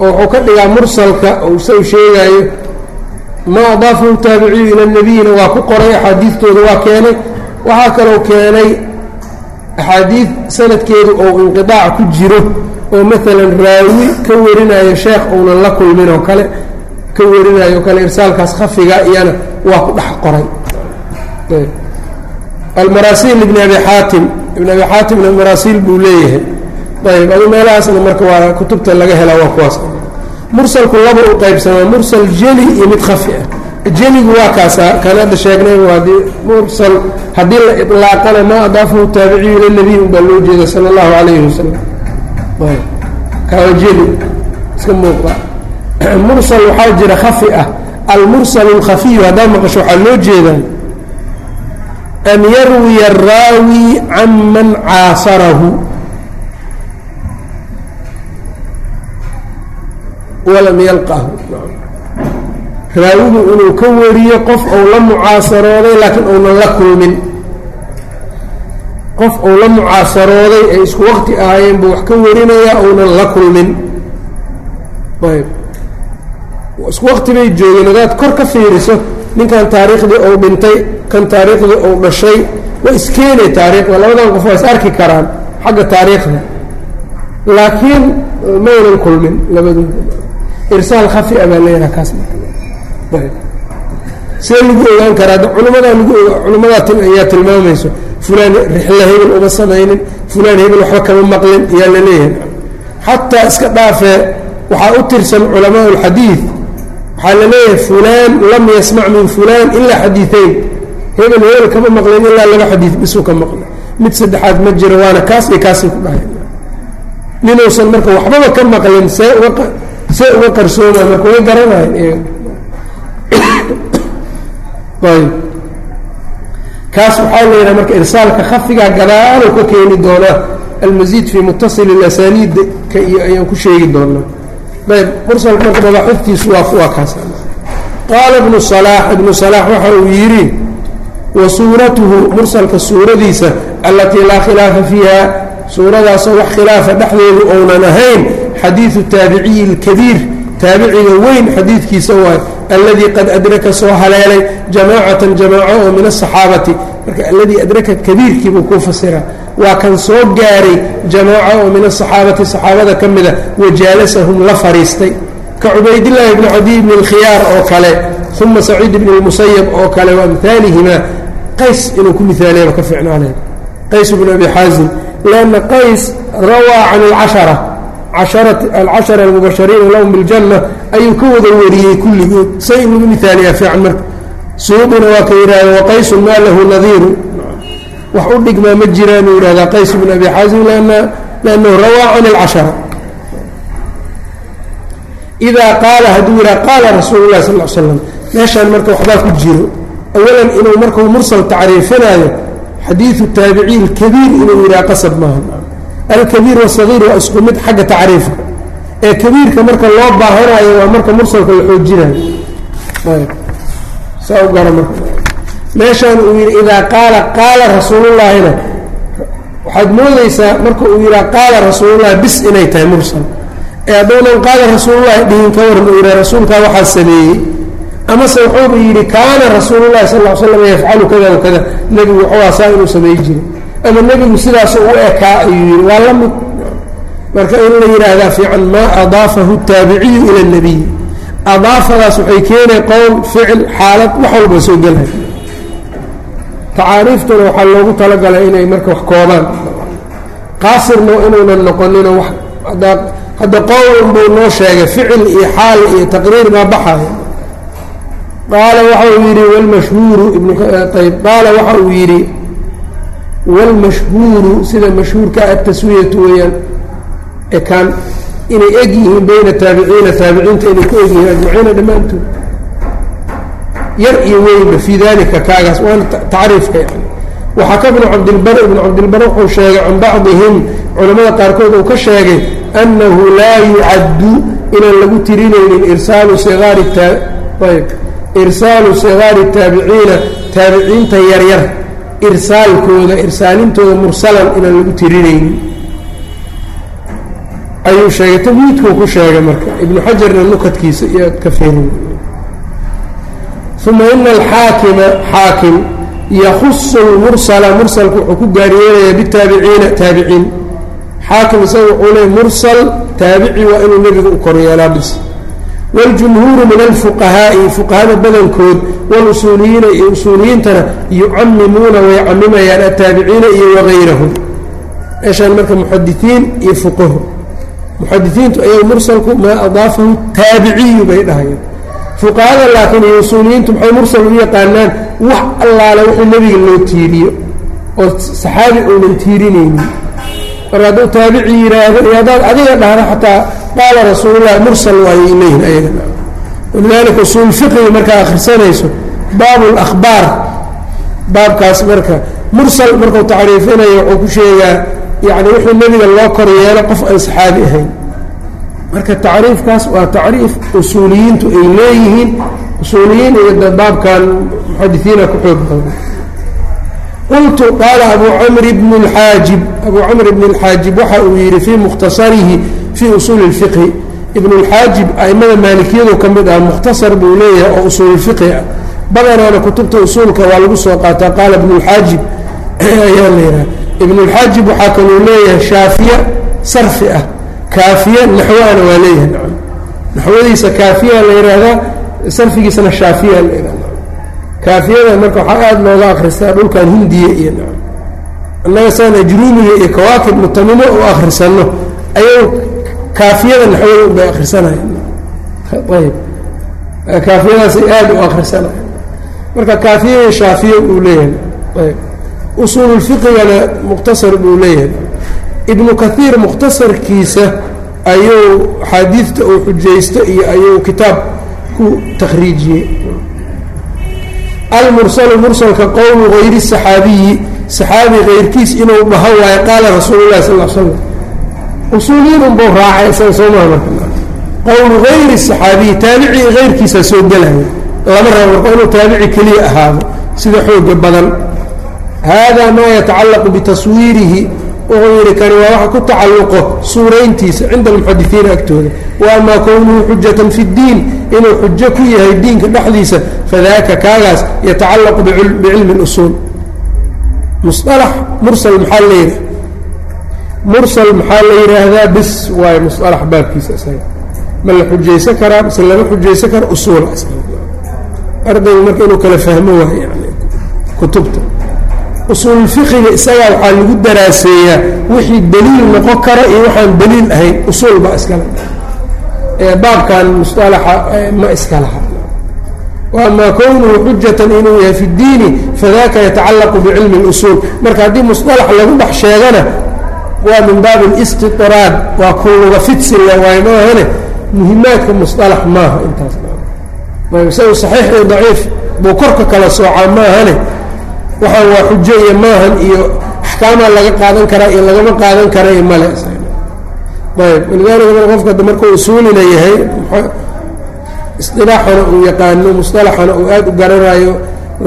Oo wuxuu ka dhigaa mursalka oo isagu sheegaayo maa adaafahu taabiciyu ila nabiyina waa ku qoray axaadiidtooda waa keenay. Waxaa kaloo keenay axaadiid sanadkeedu ou inqidaac ku jiro oo maalan raawi ka warinayo sheekh uunan la kulmin oo kale ka warinayo o kale irsaalkaas khafiga iyana waa ku dhex qoray. Almaraasiil ibni abi xaatim ibn abi xaatimna maraasiil buu leeyahay. Ayb adu meelahaasna marka waa kutubta laga helaa waa kuwaas mursalku laba u qaybsamaa mursal jeli iyo mid khafi ah. Jeligu waa kaasaa kaan hadda sheegnay waadii mursal haddii la ilaaqana maa adaafahu taabiciyu ila nabiy baa loo jeeda sala allahu calayhi wasalam kawa jeli iska muuqda. Mursal waxaa jira khafi ah. Almursal اlkhafiyu haddaa maqasho waxaa loo jeedaa an yarwiya araawi can man caasarahu walam yalqahu raawigu inuu ka wariyo qof ou la mucaasarooday laakiin uunan la kulmin. Qof uu la mucaasarooday ay isku waqti ahaayeen buu wax ka warinayaa uunan la kulmin. Ayb. Isku waqti bay joogeen hadaad kor ka fiiriso ninkan taariikhdii uu dhintay kan taariikhdii uu dhashay waa iskeenay taariikhda labadan qof waa is arki karaan xagga taariikhda. Laakiin maynan kulmin labadooda irsaal khafi a baa leeyaha kaas see lagu ogaan karaa culummadaa lagu culummadaa ayaa tilmaamayso fulaan rixla hebel uma samaynin fulaan hebel waxba kama maqlin ayaa la leeyahay. Xataa iska dhaafee waxaa u tirsan culamaa اlxadiid waxaa la leeyahay fulaan lam yasmac min fulaan ilaa xadiiثeyn hebel hebel kama maqlin ilaa laba xadiid bisuu ka maqlay mid saddexaad ma jiro waana kaas iyo kaasay ku dhahay. Ninuusan marka waxbaba ka maqlin see see uga qarsooma marka way garanayan ayb kaas waxaa la yidhaha marka irsaalka khafigaa gadaalow ka keeni doonaa almasiid fii muttasil اlasaniid ka iyo ayaan ku sheegi doonaa ayb mursalka marka mabaaxiftiisu waa waa kaas. Qaala ibnu salaax ibnu salaax waxa uu yidhi wa suuratuhu mursalka suuradiisa allatii laa khilaafa fiiha suuradaasoo wax khilaafa dhexdeedu ounan ahayn xadiidu taabiciyi اlkabiir taabiciga weyn xadiidkiisa waay alladii qad adraka soo haleelay jamaacatan jamaaco oo min asaxaabati marka alladii adraka kabiirkii buu ku fasira waa kan soo gaaray jamaaco oo min asaxaabati saxaabada ka mida wajaalasahum la fariistay ka cubaydillaahi bni cadiy bni اlkhiyaar oo kale uma saciid bni اlmusayab oo kale wa amhaalihimaa qays inuu ku miaaliyaba ka ficnaanay qays bnu abi xaazim lanna qays rawaa can اlcashara alcashara almubashariina lahum biاljanna ayuu ka wada wariyey kulligood say in lagu miaaliyaa fiican marka suudina waa ka yidhahda waqaysun maa lahu nadiiru wax u dhigmaa ma jiraan uu yidhahdaa qays bn abi xaasim lannahu rawaa can اlcashara idaa qaala hadduu yidhaha qaala rasuulu lah sal l slam meeshaan marka waxbaa ku jiro awalan inuu markuu mursal tacriifinaayo xadiidu taabiciin alkabiir inuu yidhaha qasab maaha alkabiir wasagiir waa isku mid xagga tacriifka. Ee kabiirka marka loo baahanayo waa marka mursalka la xoojinayo. Saa uu yidhi idaa qaala qaala rasuulullaahina. Waxaad moodaysaa marka uu yidhaha qaala rasuulullahi bis inay tahay mursal. Ee haddoonan qaala rasuulullahi dhihin ka waran uu yidhaha rasuulkaa waxaa sameeyey. Amase wuxuuba yidhi kaana rasuulullahi sal l slam yafcalu kada wakada nebigu waxuaa saa inuu sameey jiray ama nebigu sidaas u ekaa ayuu yidhi waa la mid. Marka in la yidhaahdaa fiican maa adaafahu taabiciyu ila اnebiy adaafadaas waxay keenay qowl ficil xaalad wax walba soo gelhay tacaariiftuna waxaa loogu talagalay inay marka wax koobaan. Qaasirna inuunan noqoninoo wa haddaa hadda qowlun buu noo sheegay ficil iyo xaal iyo taqriir maa baxayo qaala waxa uu yidhi wlmashhuuru ibnayb qaala waxa uu yidhi wاlmashhuuru sida mashhuurka ataswiyatu weeyaan ekaan inay eg yihiin bayna taabiciina taabiciinta inay ku egyihiin ajmaciina dhammaantood yar iyo weynba fii dalika kaagaas waana tacriifka yani waxaka bnu cabdilbar ibnu cabdilbar wuxuu sheegay can bacdihim culammada qaarkood uu ka sheegay annahu laa yucaddu inaan lagu tirinaynin irsaalu sigaari ayb irsaalu sigaari taabiciina taabiciinta yaryar irsaalkooda irsaalintooda mursalan inaan lagu tirinaynin ayuu sheegay tamwiidkuu ku sheegay marka ibnu xajarna nukadkiisa iyo ka feerin uma ina alxaakima xaakim yakusu lmursala mursalka wuxuu ku gaaryeelayaa bitaabiciina taabiciin xaakim isaga wuxuu leey mursal taabici waa inuu nebiga u koryeelaa bis wاljumhuuru min alfuqahaa'i fuqahada badankood walusuuliyiina iyo usuuliyiintana yucamimuuna way camimayaan ataabiciina iyo wagayrahum meeshaan marka muxadisiin iyo fuqaho muxadisiintu ayagu mursalku maa adaafahu taabiciyu bay dhahayaan fuqahada laakiin iyo usuuliyiintu maxay mursal u yaqaanaan wax allaale wixii nebiga loo tiiriyo oo saxaabi uunan tiirinaynin marka hadduu taabici yidhaahdo iyo haddaad adiga dhahdo xataa qaala rasuululah mursal waayay leeyihin ayaga walidaalika usuul fiqiga markaa akhrisanayso baabu اlakhbaar baabkaas marka mursal markuu tacriifinayo wuxuu ku sheegaa yani wixii nebiga loo kor yeelo qof aan saxaabi ahayn marka tacriifkaas waa tacriif usuuliyiintu ay leeyihiin usuuliyiin iyo baabkan muxadisiina ku xoog badan qultu qaala abu camr bn اlxaajib abu camr bn اlxaajib waxa uu yidhi fii mukhtasarihi fii usuuli اfiqhi ibnulxaajib aimada maalikiyadu ka mid ah mukhtasar buu leeyahay oo usuululfiqhi ah. Badanaana kutubta usuulka waa lagu soo qaataa qaala ibnulxaajib ayaa layihaha ibnulxaajib waxaa kaluu leeyahay shaafiye sarfi ah kaafiye naxwaana waa leeyahay. Naxwadiisa kaafiyaa la yidhaahdaa sarfigiisana shaafiyaa la yidhahdaa kaafiyada marka waxaa aada looga akhristaa dhulkan hindiya iyo innaga saan ajruumiga iyo kawaakib mutamimo u akhrisanno ayay kaafiyada naxwada bay akrisanayan ayb. Kaafiyadaasay aada u akrisanayan marka kaafiya shaafiya uu leeyahay. Ayb. Usuululfiqigana mukhtasar buu leeyahay. Ibnu kaiir mukhtasarkiisa ayuu axaadiidta uu xujaysto iyo ayuu kitaab ku takhriijiyey. Almursalu mursalka qowlu hayri saxaabiyi saxaabi kayrkiis inuu dhaho waayo qaala rasuulu lahi sal slam usuuliyiin unbuu raacay isaga soomaa marka qowlu hayri saxaabiyi taabicii kayrkiisa soo gelaya. Lama rabo marka inuu taabici keliya ahaado sida xooga badan. Hada maa yatacallaqu bitaswiirihi wuxuu yidhi kani waa waxa ku tacalluqo suurayntiisa cinda almuxadisiina agtooda. Wa amaa kownuhu xujatan fi ddiin inuu xujo ku yahay diinka dhexdiisa fadaaka kaagaas yatacallaqu bicilmi اlusuul musalax mursal maxaa yidhaha mursal maxaa la yidhaahdaa? Bis. Waayo musalax baabkiisa isaga. Ma la xujaysan karaa mise lama xujaysan kara usuula ardaygu marka inuu kala fahmo waayo yani kutubta. Usuulfiqiga isagaa waxaa lagu daraaseeyaa wixii daliil noqon kara iyo waxaan daliil ahayn. Usuul baa iskale baabkan musalaxa ma iska laha waama kownuhu xujatan inuu yahay fi اdiini fadaka yatacallaqu bicilmi اlusuul marka haddii musalax lagu dhex sheegana waa min baabi اlistiطraad waa kulluga fidsiga waay maahane muhimaadka musalax maaha intaas isagu saxiix iyo daciif buu korka kala soocaa maahane waxaan waa xujo iyo maahan iyo axkaamaa laga qaadan karaa iyo lagama qaadan kara iyo male ayb walidaalika mar qofka markuu usuulina yahay isilaaxana uu yaqaano musalaxana uu aada u garanayo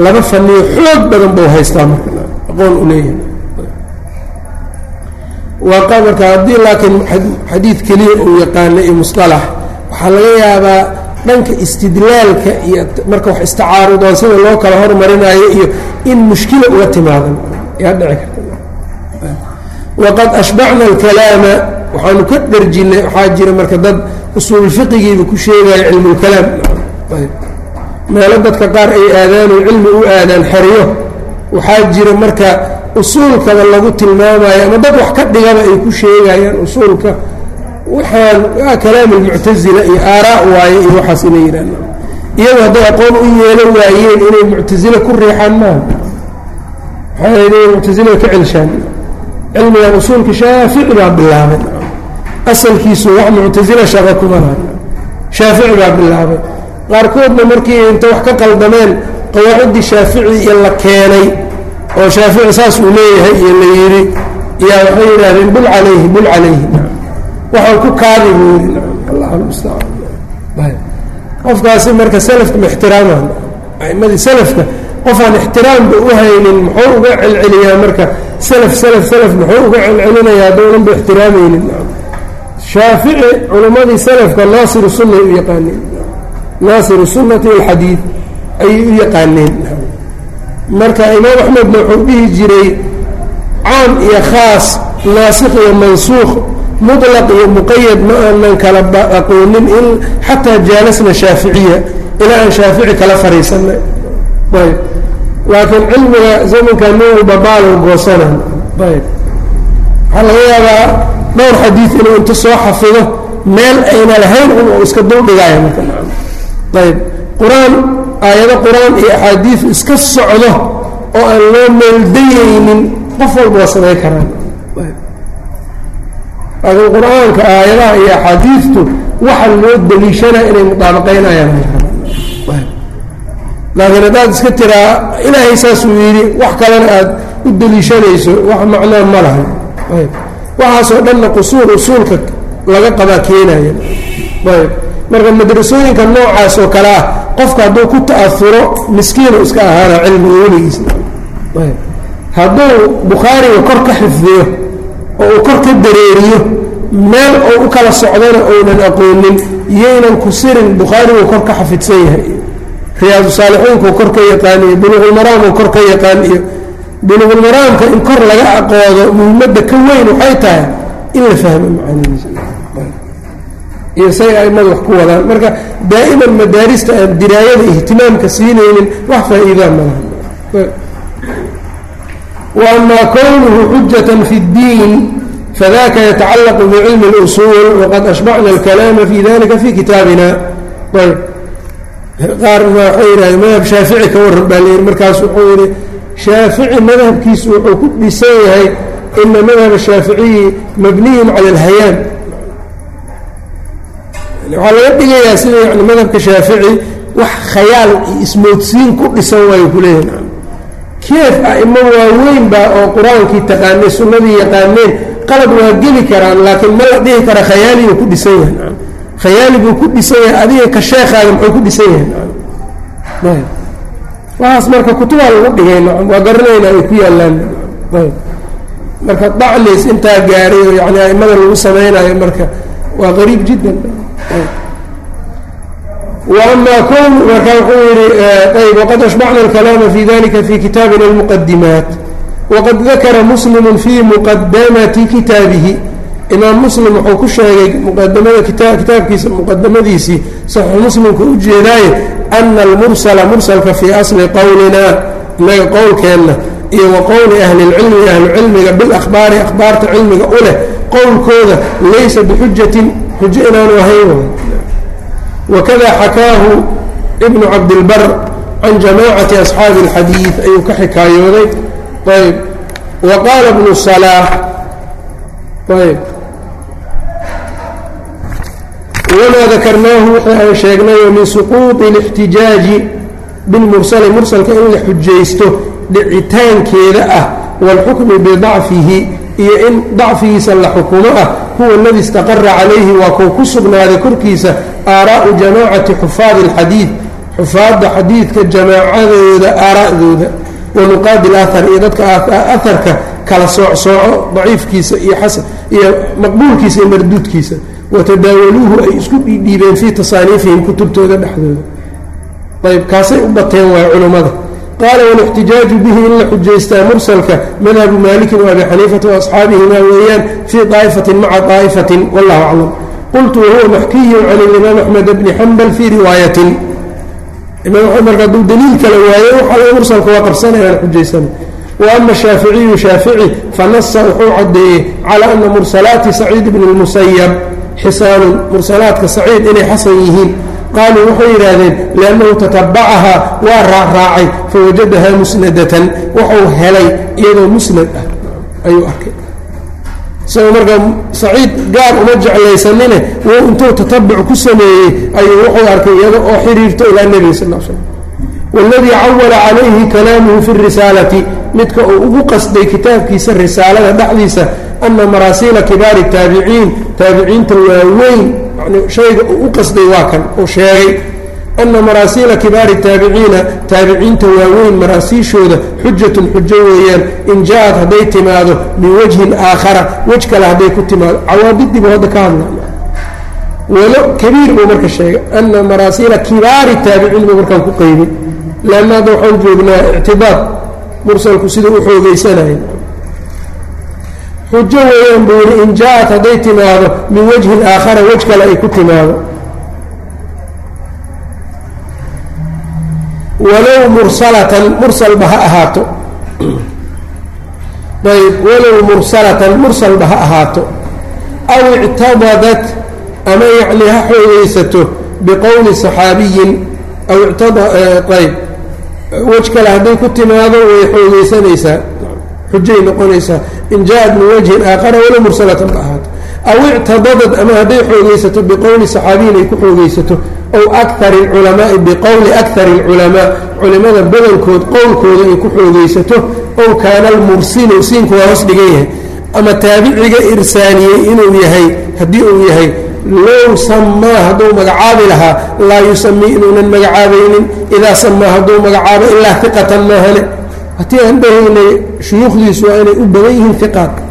laba faniyo xoog badan buu haystaa marka aqoon u waa marka haddii laakiin xadiid keliya uu yaqaano iyo musalax waxaa laga yaabaa dhanka istidlaalka iyo marka wax istacaarudaan sida loo kala hormarinayo iyo in mushkila uga timaadan yaa dhici karta. Waqad ashbacna alkalaama waxaanu ka dharjinnay waxaa jira marka dad usuulfiqigiiba ku sheegaya cilmulkalaam meelo dadka qaar ay aadaan oo cilmi u aadaan xeryo waxaa jira marka usuulkaba lagu tilmaamayo ama dad wax ka dhigaba ay ku sheegayaan usuulka. Waxaan waa kalaam almuctasila iyo aaraa waaye iyo waxaas inay yidhaahn iyagu hadday aqoon u yeelo waayeen inay muctasile ku riixaan maaha waxay muctasila ka celshaan. Cilmigan usuulka shaafici baa bilaabay. Asalkiisu wax muctasila shaqa kuma shaafici baa bilaabay. Qaarkoodna markii inta wax ka qaldameen qawaaciddii shaafici iyo la keenay oo shaafici saas uu leeyahay iyo la yidhi yaa waxay yidhaahdeen bul calayhi bul calayhi. Waxaan ku kaadi buu yidhi allah mustacaan. Qofkaasi marka salafka ma ixtiraamaan. A'imadii salafka qofaan ixtiraamba u haynin muxuu uga celceliyaa marka salaf salaf salaf muxuu uga celcelinayaa haddownan ba ixtiraamaynin. Shaafici culammadii salafka naasiru sunay u yaqaaneen. Naasiru sunnati walxadiid ayay u yaqaaneen marka imaam axmedna wuxuu dhihi jiray caam iyo khaas naasikh iyo mansuukh muطlaq iyo muqayad ma aanan kala aqoonin in xataa jaalasna shaaficiya ilaa aan shaafici kala fariisanay ayb laakiin cilmiga zamanka nin walba baalow goosanan ayb waxaa laga yaabaa dhowr xadiid inuu inta soo xafido meel ayna lahayn un oo iska duldhigaayo marka. Ayb qur'aan aayado qur'aan iyo axaadiid iska socdo oo aan loo meeldayaynin qof walba waa samay karaan. Laakiin qur'aanka aayadaha iyo axaadiidtu waxa loo deliishanaa inay mudaabaqaynayaan laakiin haddaad iska tiraa ilaahay saasuu yidhi wax kalena aad u deliishanayso wax macnaa ma laha. Waxaasoo dhanna qusuur usuulka laga qabaa keenaya ayb marka madrasooyinka noocaas oo kale ah qofka hadduu ku ta'afuro miskiinu iska ahaana cilmiga weligiisna hadduu bukhaariga kor ka xifdiyo oo uu kor ka dareeriyo meel oo u kala socdana ounan aqoonin yaynan ku sirin bukhaariguu kor ka xafidsan yahay. Iyo riyaadu saalixiinkuu kor ka yaqaan iyo buluuqulmaraamuu kor ka yaqaan iyo buluuqulmaraamka in kor laga aqoodo muhimadda ka weyn waxay tahay in la fahmo macaanidiisa iyo say aimadu wax ku wadaan. Marka daa'iman madaarista aan diraayada ihtimaamka siinaynin wax faa-iidaa malaha wa amaa kownuhu xujatan fi اddiin fadaka yatacalaqu bicilmi اlusuul waqad ashbacna alkalaama fi dalika fi kitaabina. Qaarna waxay yidhahdeen madhab shaafici ka warran baa layihi markaas wuxuu yidhi shaafici madhabkiisu wuxuu ku dhisan yahay ina madhab shaaficiyi mabniyun cala alhayaan waxaa laga dhigayaa sida yani madhabka shaafici wax khayaal iyo ismoodsiin ku dhisan waayo kuleeyahay keef a'imo waaweyn baa oo qur'aankii taqaanay sunnadii yaqaaneen qalad waa geli karaan laakiin ma la dhihi kara khayaaliguu ku dhisan yahay. Khayaali buu ku dhisan yahay adiga ka sheekaaga muxuu ku dhisan yahay. Waxaas marka kutubaa lagu dhigay waa garanayna ay ku yaallaan. Marka daclis intaa gaaray oo yani aimada lagu samaynayo marka waa qariib jiddan وأma kwn marka wuxuu yihi ayb وqad أشبcna الكلام في dalika في kitaabina المqdimaat وqad dakra mسلم في مqadamaةi kitaabihi imaam mslim wuxuu ku sheegay muqadamada kitaabkiisa muqadamadiisii صaxiix muslimka ujeedaaye أna اlmursla mursalka fii asli qowlina inaga qowlkeenna iyo wa qowli ahli اlcilmi ahlucilmiga biاlأhbaari akhbaarta cilmiga u leh qowlkooda laysa bxujatin xujo inaanu ahayn wkada xakaahu ibnu cabdilbar can jamaacati asxaabi اlxadiid ayuu ka xikaayooday ayb wa qaala bnu salaax ayb wamaa dakarnaahu wixii aan sheegnayo min suquuطi اlاxtijaaji bilmursali mursalka in la xujaysto dhicitaankeeda ah wاlxukmi bidacfihi iyo in dacfigiisa la xukumo ah huwa اladii istaqara calayhi waa kuu ku sugnaaday korkiisa aaraa'u jamaacati xufaadi اlxadiid xufaadda xadiidka jamaacadooda aaraa'dooda wa nuqaadi اlahar iyo dadka aharka kala soocsooco daciifkiisa iyo xasan iyo maqbuulkiisa iyo marduudkiisa watadaawaluuhu ay isku dhiidhiibeen fii tasaaniifihim kutubtooda dhexdooda ayb kaasay u bateen waay culummada qaala wاlاxtijaaju bihi in la xujaystaa mursalka madhabu maalikin وabi xaniifata وaasxaabihimaa weeyaan fii طaa'ifatin maca طaa'ifatin wallahu aclam qultu wahuwa maxkiyu can اlimaam axmed bni xambal fii riwaayatin imaam axmed marka hadduu daliil kale waayo waxaa mursalka waa qabsanayaan xujaysana waama shaaficiyu shaafici fanasa wuxuu caddeeyey calى ana mursalaati saciid bni اlmusayab xisaanun mursalaadka saciid inay xasan yihiin qaaluu waxay yidhaahdeen liannahu tatabacahaa waa raacraacay fawajadahaa musnadatan wuxuu helay iyadoo musnad ah ayuu arkay isagoo markaa saciid gaar uma jeclaysanine wuu intuu tatabuc ku sameeyey ayuu wuxuu arkay iyada oo xiriirto ilaa nebiga sal l slam waladii cawala calayhi kalaamuhu fi risaalati midka uu ugu qasday kitaabkiisa risaalada dhexdiisa ana maraasiila kibaari taabiciin taabiciinta waaweyn shayga uu u qasday waa kan uu sheegay ana maraasiila kibaari taabiciina taabiciinta waaweyn maraasiishooda xujatun xujo weeyaan in ja-ad hadday timaado min wajhin aakhara wej kale hadday ku timaado. Cawaabidii buu hadda ka hadla. Walo kabiir buu marka sheegay ana maraasiila kibaari taabiciin buu markaan ku qeybay leanna hadda waxaan joognaa ictidaad mursalku siduu u xoogeysanaya xujo weeyaan buu yihi in ja-ad hadday timaado min wajhin aakhara wej kale ay ku timaado. Walow mursalatan mursalba ha ahaato. Ayb walow mursalatan mursalba ha ahaato. Aw ictadadat ama yacni ha xoogeysato biqowli saxaabiyin aw ayb wej kale hadday ku timaado way xoogeysanaysaa xujay noqonaysaa in ja-ad min wajhin aakhara walow mursalatan ba ahaato aw ictadadad ama hadday xoogeysato biqowli saxaabiyin ay ku xoogeysato ow akar اculamaai biqowli akar اlculamaa culimada badankood qowlkooda ay ku xoogeysato ow kaana almursilu siinku waa hoos dhigan yahay. Ama taabiciga irsaaniyey inuu yahay haddii uu yahay low samaa hadduu magacaabi lahaa laa yusamii inuunan magacaabaynin idaa samaa hadduu magacaabo ilaa iqatan maahane hatii aan dhahaynay shuyuukhdiisu waa inay u badan yihiin iqaadka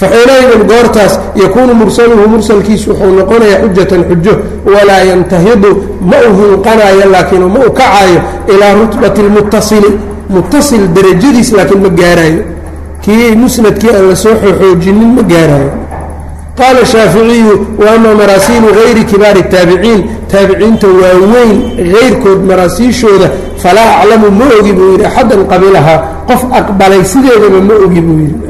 faxiinaydin goortaas yakuunu mursaluhu mursalkiisu wuxuu noqonayaa xujatan xujo walaa yantahidu ma u hinqanayo laakiin ma u kacayo ilaa rutbati lmutasili mutasil darajadiis laakiin ma gaarayo kii musnadkii aan la soo xoojinin ma gaarayo qaala shaaficiyu wa ama maraasiilu gayri kibaari taabiciin taabiciinta waaweyn hayrkood maraasiishooda falaa aclamu ma ogi buu yidhi axadan qabilahaa qof aqbalay sideedaba ma ogi buu yidhi.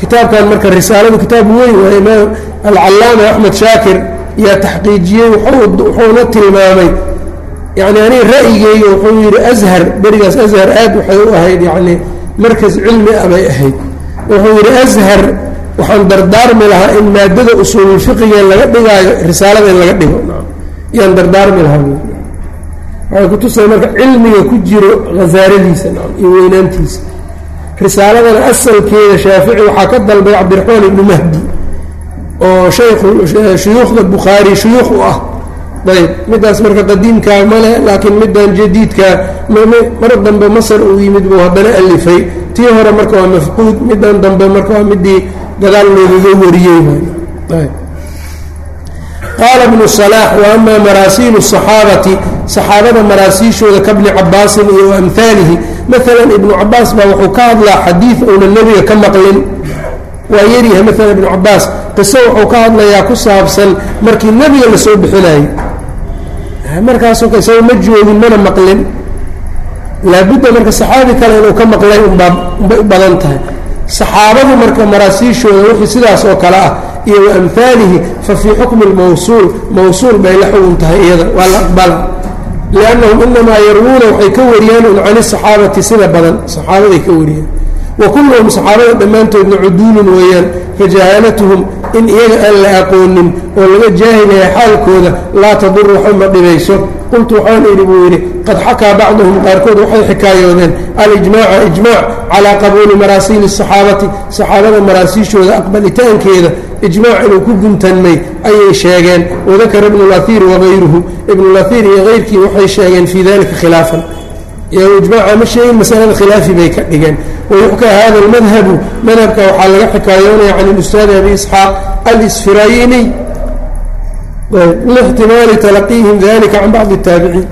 Kitaabkan marka risaaladu kitaab weyn waa imaam alcallaama axmed shaakir yaa taxqiijiyey wuxuuna tilmaamay yani aniga ra'yigeyga wuxuu yidhi ashar berigaas ashar aad waxay u ahayd yani markas cilmi ah bay ahayd. Wuxuu yidhi ashar waxaan dardaarmi lahaa in maadada usuululfiqiga laga dhigaayo risaalada in laga dhigo. Yaan dardaarmi lahaa waxay kutusay marka cilmiga ku jiro khasaaradiisa iyo weynaantiisa. Risaaladana asalkeeda shaafici waxaa ka dalbay cabdiraxmaan ibnu mahdi oo shuyuukhda bukhaari shuyuukh u ah. Ayb midaas marka qadiimkaa male laakiin middan jadiidkaa mar dambe masar uu yimid buu haddana alifay tii hore marka waa mafquud middan dambe marka waa midii gadaal loogaga wariyey qaala bnu salaax wa ama maraasiilu saxaabati saxaabada maraasiishooda kabni cabaasin iyo amhaalihi maalan ibnu cabaas baa wuxuu ka hadlaa xadiid uuna nebiga ka maqlin. Waa yaryahay maalan ibnu cabaas qiso wuxuu ka hadlayaa ku saabsan markii nebiga la soo bixinayey markaasoo ka isaga ma joogin mana maqlin. Laabudda marka saxaabi kale inuu ka maqlay unbaa u badan tahay. Saxaabadu marka maraasiishooda wixii sidaas oo kale ah iyo wa amhaalihi fa fii xukmi lmawsuul mawsuul bay la xugun tahay iyada. Waa la aqbala liannahum inamaa yarwuuna waxay ka wariyaan un can isaxaabati sida badan saxaabaday ka wariyaan wa kulluhum saxaabada dhammaantoodna cuduulun weeyaan fajahaalatuhum in iyaga aan la aqoonin oo laga jaahilaya xaalkooda laa tadur waxba ma dhibayso qultu waxaan idhi buu yidhi qad xakaa bacduhum qaarkood waxay xikaayoodeen alijmaaca ijmaac calaa qabuuli maraasiili saxaabati saxaabada maraasiishooda aqbalitaankeeda ijmaac inuu ku guntanmay ayay sheegeen. Wadakara ibnu laiir wagayruhu ibnulaiir iyo keyrkii waxay sheegeen fii dalika khilaafan. Ijmaaca ma sheegin masalada khilaafi bay ka dhigeen. Wayuxkaa hada almadhabu madhabka waxaa laga xikaayoonaya can ilustaadi abi isxaaq alisfirayiniy lixtimaali talaqiihim dalika can bacdi اtaabiciin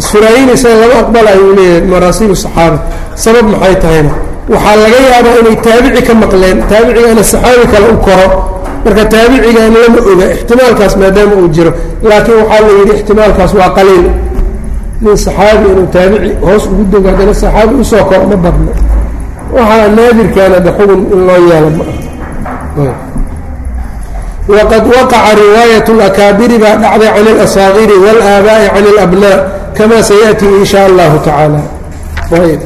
isfirayini isaga lama aqbalayo uu leeyahay maraasiil saxaaba sabab maxay tahayna? Waxaa laga yaabaa inay taabici ka maqleen taabicigana saxaabi kale u koro. Marka taabicigan lama oga ixtimaalkaas maadaama uu jiro. Laakiin waxaa la yidhi ixtimaalkaas waa qaliil. Nin saxaabi inuu taabici hoos ugu dego haddana saxaabi u soo koro ma badno waxaa naadirkaana de xugun in loo yeelo ma ah waqad waqaca riwaayat اlakaabiri baa dhacday can اlasaagiri wاlaabaa'i can اlabnaa kama sayaأtii in sha allahu tacaala ayb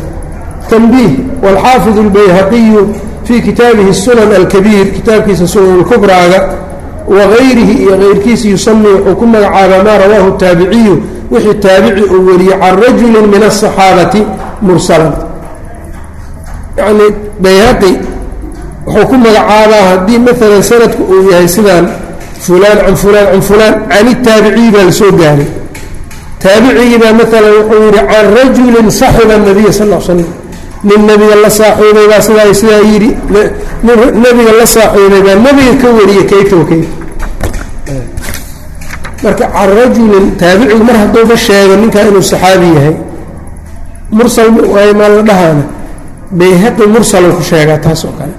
tanbiih wاlxaafid اlbayhaqiyu fii kitaabihi sunan alkabiir kitaabkiisa sunan اlkubraaga wagayrihi iyo kayrkiisa yusami wuxuu ku magacaabaa maa rawaahu taabiciyu wixii taabici uu wariyey can rajuli min aلصaxaabati mursalan yani bayhaqi wuxuu ku magacaabaa haddii maalan sanadku uu yahay sidaan fulaan can fulaan can fulaan can itaabiciyi baa la soo gaaray. Taabicigii baa maalan wuxuu yidhi can rajulin saxiba nabiya sal l slam. Nin nebiga la saaxiibay baa sidaa sidaa yidhi nebiga la saaxiibay baa nebiga ka wariyey kayta wa kayta marka can rajulin taabicigu mar hadduuba sheego ninkaa inuu saxaabi yahay mursal waay maa la dhahaana bayhaqi mursaluu ku sheegaa taas kale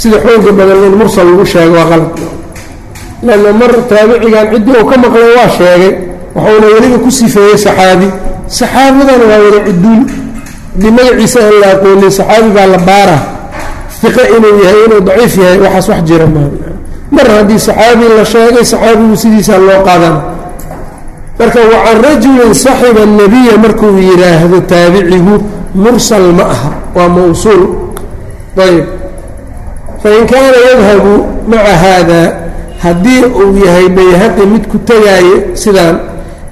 sida xooga badan in mursal lagu sheego waa qalab lanna mar taabicigan ciddii uu ka maqlay waa sheegay wuxuuna weliba ku sifeeyey saxaabi. Saxaabadana waa wada cuduul haddii magaciisa aan la aqoonin saxaabi baa la baaraa. Fiqe inuu yahay inuu daciif yahay waxaas wax jira maa mar haddii saxaabi la sheegay saxaabigu sidiisaa loo qaadana marka wa can rajulin saxiba nabiya markuu yidhaahdo taabicigu mursal ma aha waa mawsuul. Ayb fain kaana yadhabu maca haada haddii uu yahay bayhaqi mid ku tegaayo sidaan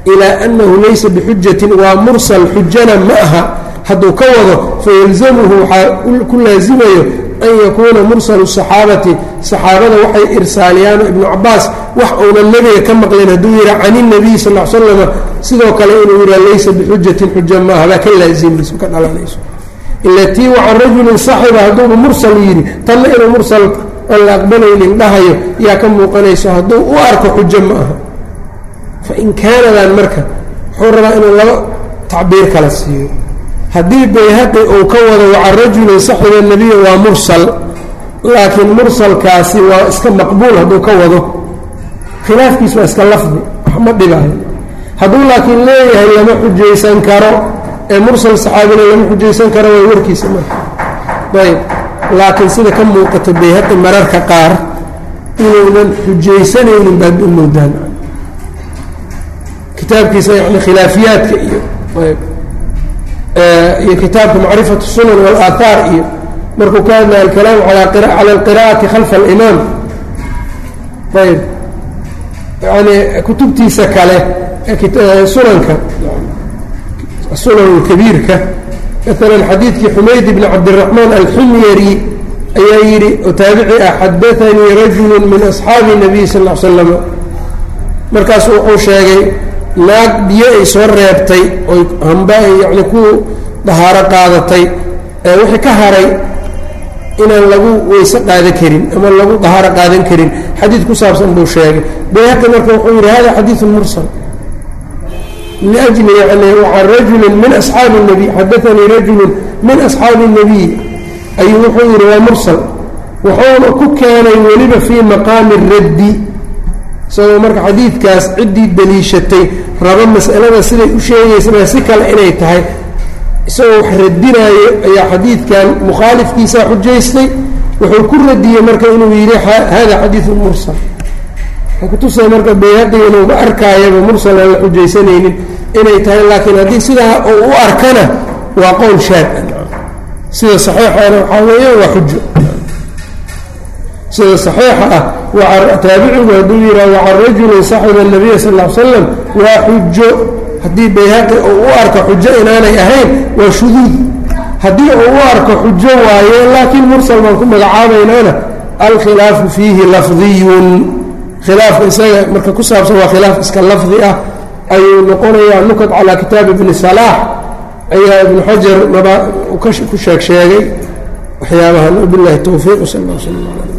ilaa annahu laysa bixujatin waa mursal xujana ma aha hadduu ka wado fayalzamuhu waxaa ku laasimayo an yakuuna mursalu saxaabati saxaabada waxay irsaaliyaan ibnu cabaas wax uunan nebiga ka maqlin hadduu yihaa can inabiy sal l slama sidoo kale inuu yihaa laysa bixujatin xuja maaha baa ka laazimayso ka dhalanayso ila tii wacan rajulin saxiba hadduuba mursal yidhi tanna inuu mursal aan la aqbalaynin dhahayo yaa ka muuqanayso hadduu u arko xujo ma aha. Fa in kaanadan marka wuxuu rabaa inuu laba tacbiir kala siiyo. Haddii bayhaqi uu ka wado wacan rajulin saxiba nebiya waa mursal laakiin mursalkaasi waa iska maqbuul hadduu ka wado. Khilaafkiis waa iska lafdi wax dhibaayo. Hadduu laakiin leeyahay lama xujaysan karo ee mursal saxaabina lama xujaysan karo waa warkiisa marka. Ayb laakiin sida ka muuqata bayhaqi mararka qaar inuunan xujaysanaynin baad u moodaan. Kitaabkiisa yani khilaafiyaadka iyo ayb iyo kitaabka macrifat sunan wاlaahaar iyo markuu ka hadlaya alkalaam cala alqira'ati khalfa alimaam. Ayb yani kutubtiisa kale sunanka sunan kabiirka maalan xadiidkii xumayd bn cabdiraxmaan alximyari ayaa yidhi oo taabici ah xadaanii rajulu min asxaabi nabiy sal l slam markaasu wuxuu sheegay naag biyo ay soo reebtay oy hamba ay yani ku dahaaro qaadatay ee wixii ka haray inaan lagu weyse qaadan karin ama lagu dahaaro qaadan karin. Xadiid ku saabsan buu sheegay. Bayhaqi marka wuxuu yidhi hada xadiiu mursal liأjli yani can rajuli min asxaabi الnabiy xadaanii rajulu min asxaabi الnabiy ayuu wuxuu yidhi waa mursal wuxuuna ku keenay weliba fii maqaami الraddi isagoo marka xadiidkaas ciddii deliishatay raba mas'alada siday u sheegaysana si kale inay tahay isagoo wax radinaayo ayaa xadiidkan mukhaalifkiisaa xujaystay wuxuu ku radiyey marka inuu yidhi hada xadiiثu mursal kutusaya marka bayhaqi inuuba arkaayaba mursal aan la xujaysanaynin inay tahay laakiin haddii sidaa uu u arkana waa qowl shaad. Sida saxiixana waxaa weeya waa xujo. Sida saxiixa ah taabicigu hadduu yihaa wacan rajulin saxiba الnabiya sal ly slam waa xujo. Haddii bayhaqi uu u arko xujo inaanay ahayn waa shuduud. Haddii uu u arko xujo waaye laakiin mursal baan ku magacaabaynaana alkhilaafu fiihi lafdiyun khilaafka isaga marka ku saabsan waa khilaaf iska lafdi ah ayuu noqonayaa nukat calaa kitaabi ibni salaax ayaa ibnu xajar maba ku sheeg sheegay waxyaabahan wabilahi towfiiq sal lla sl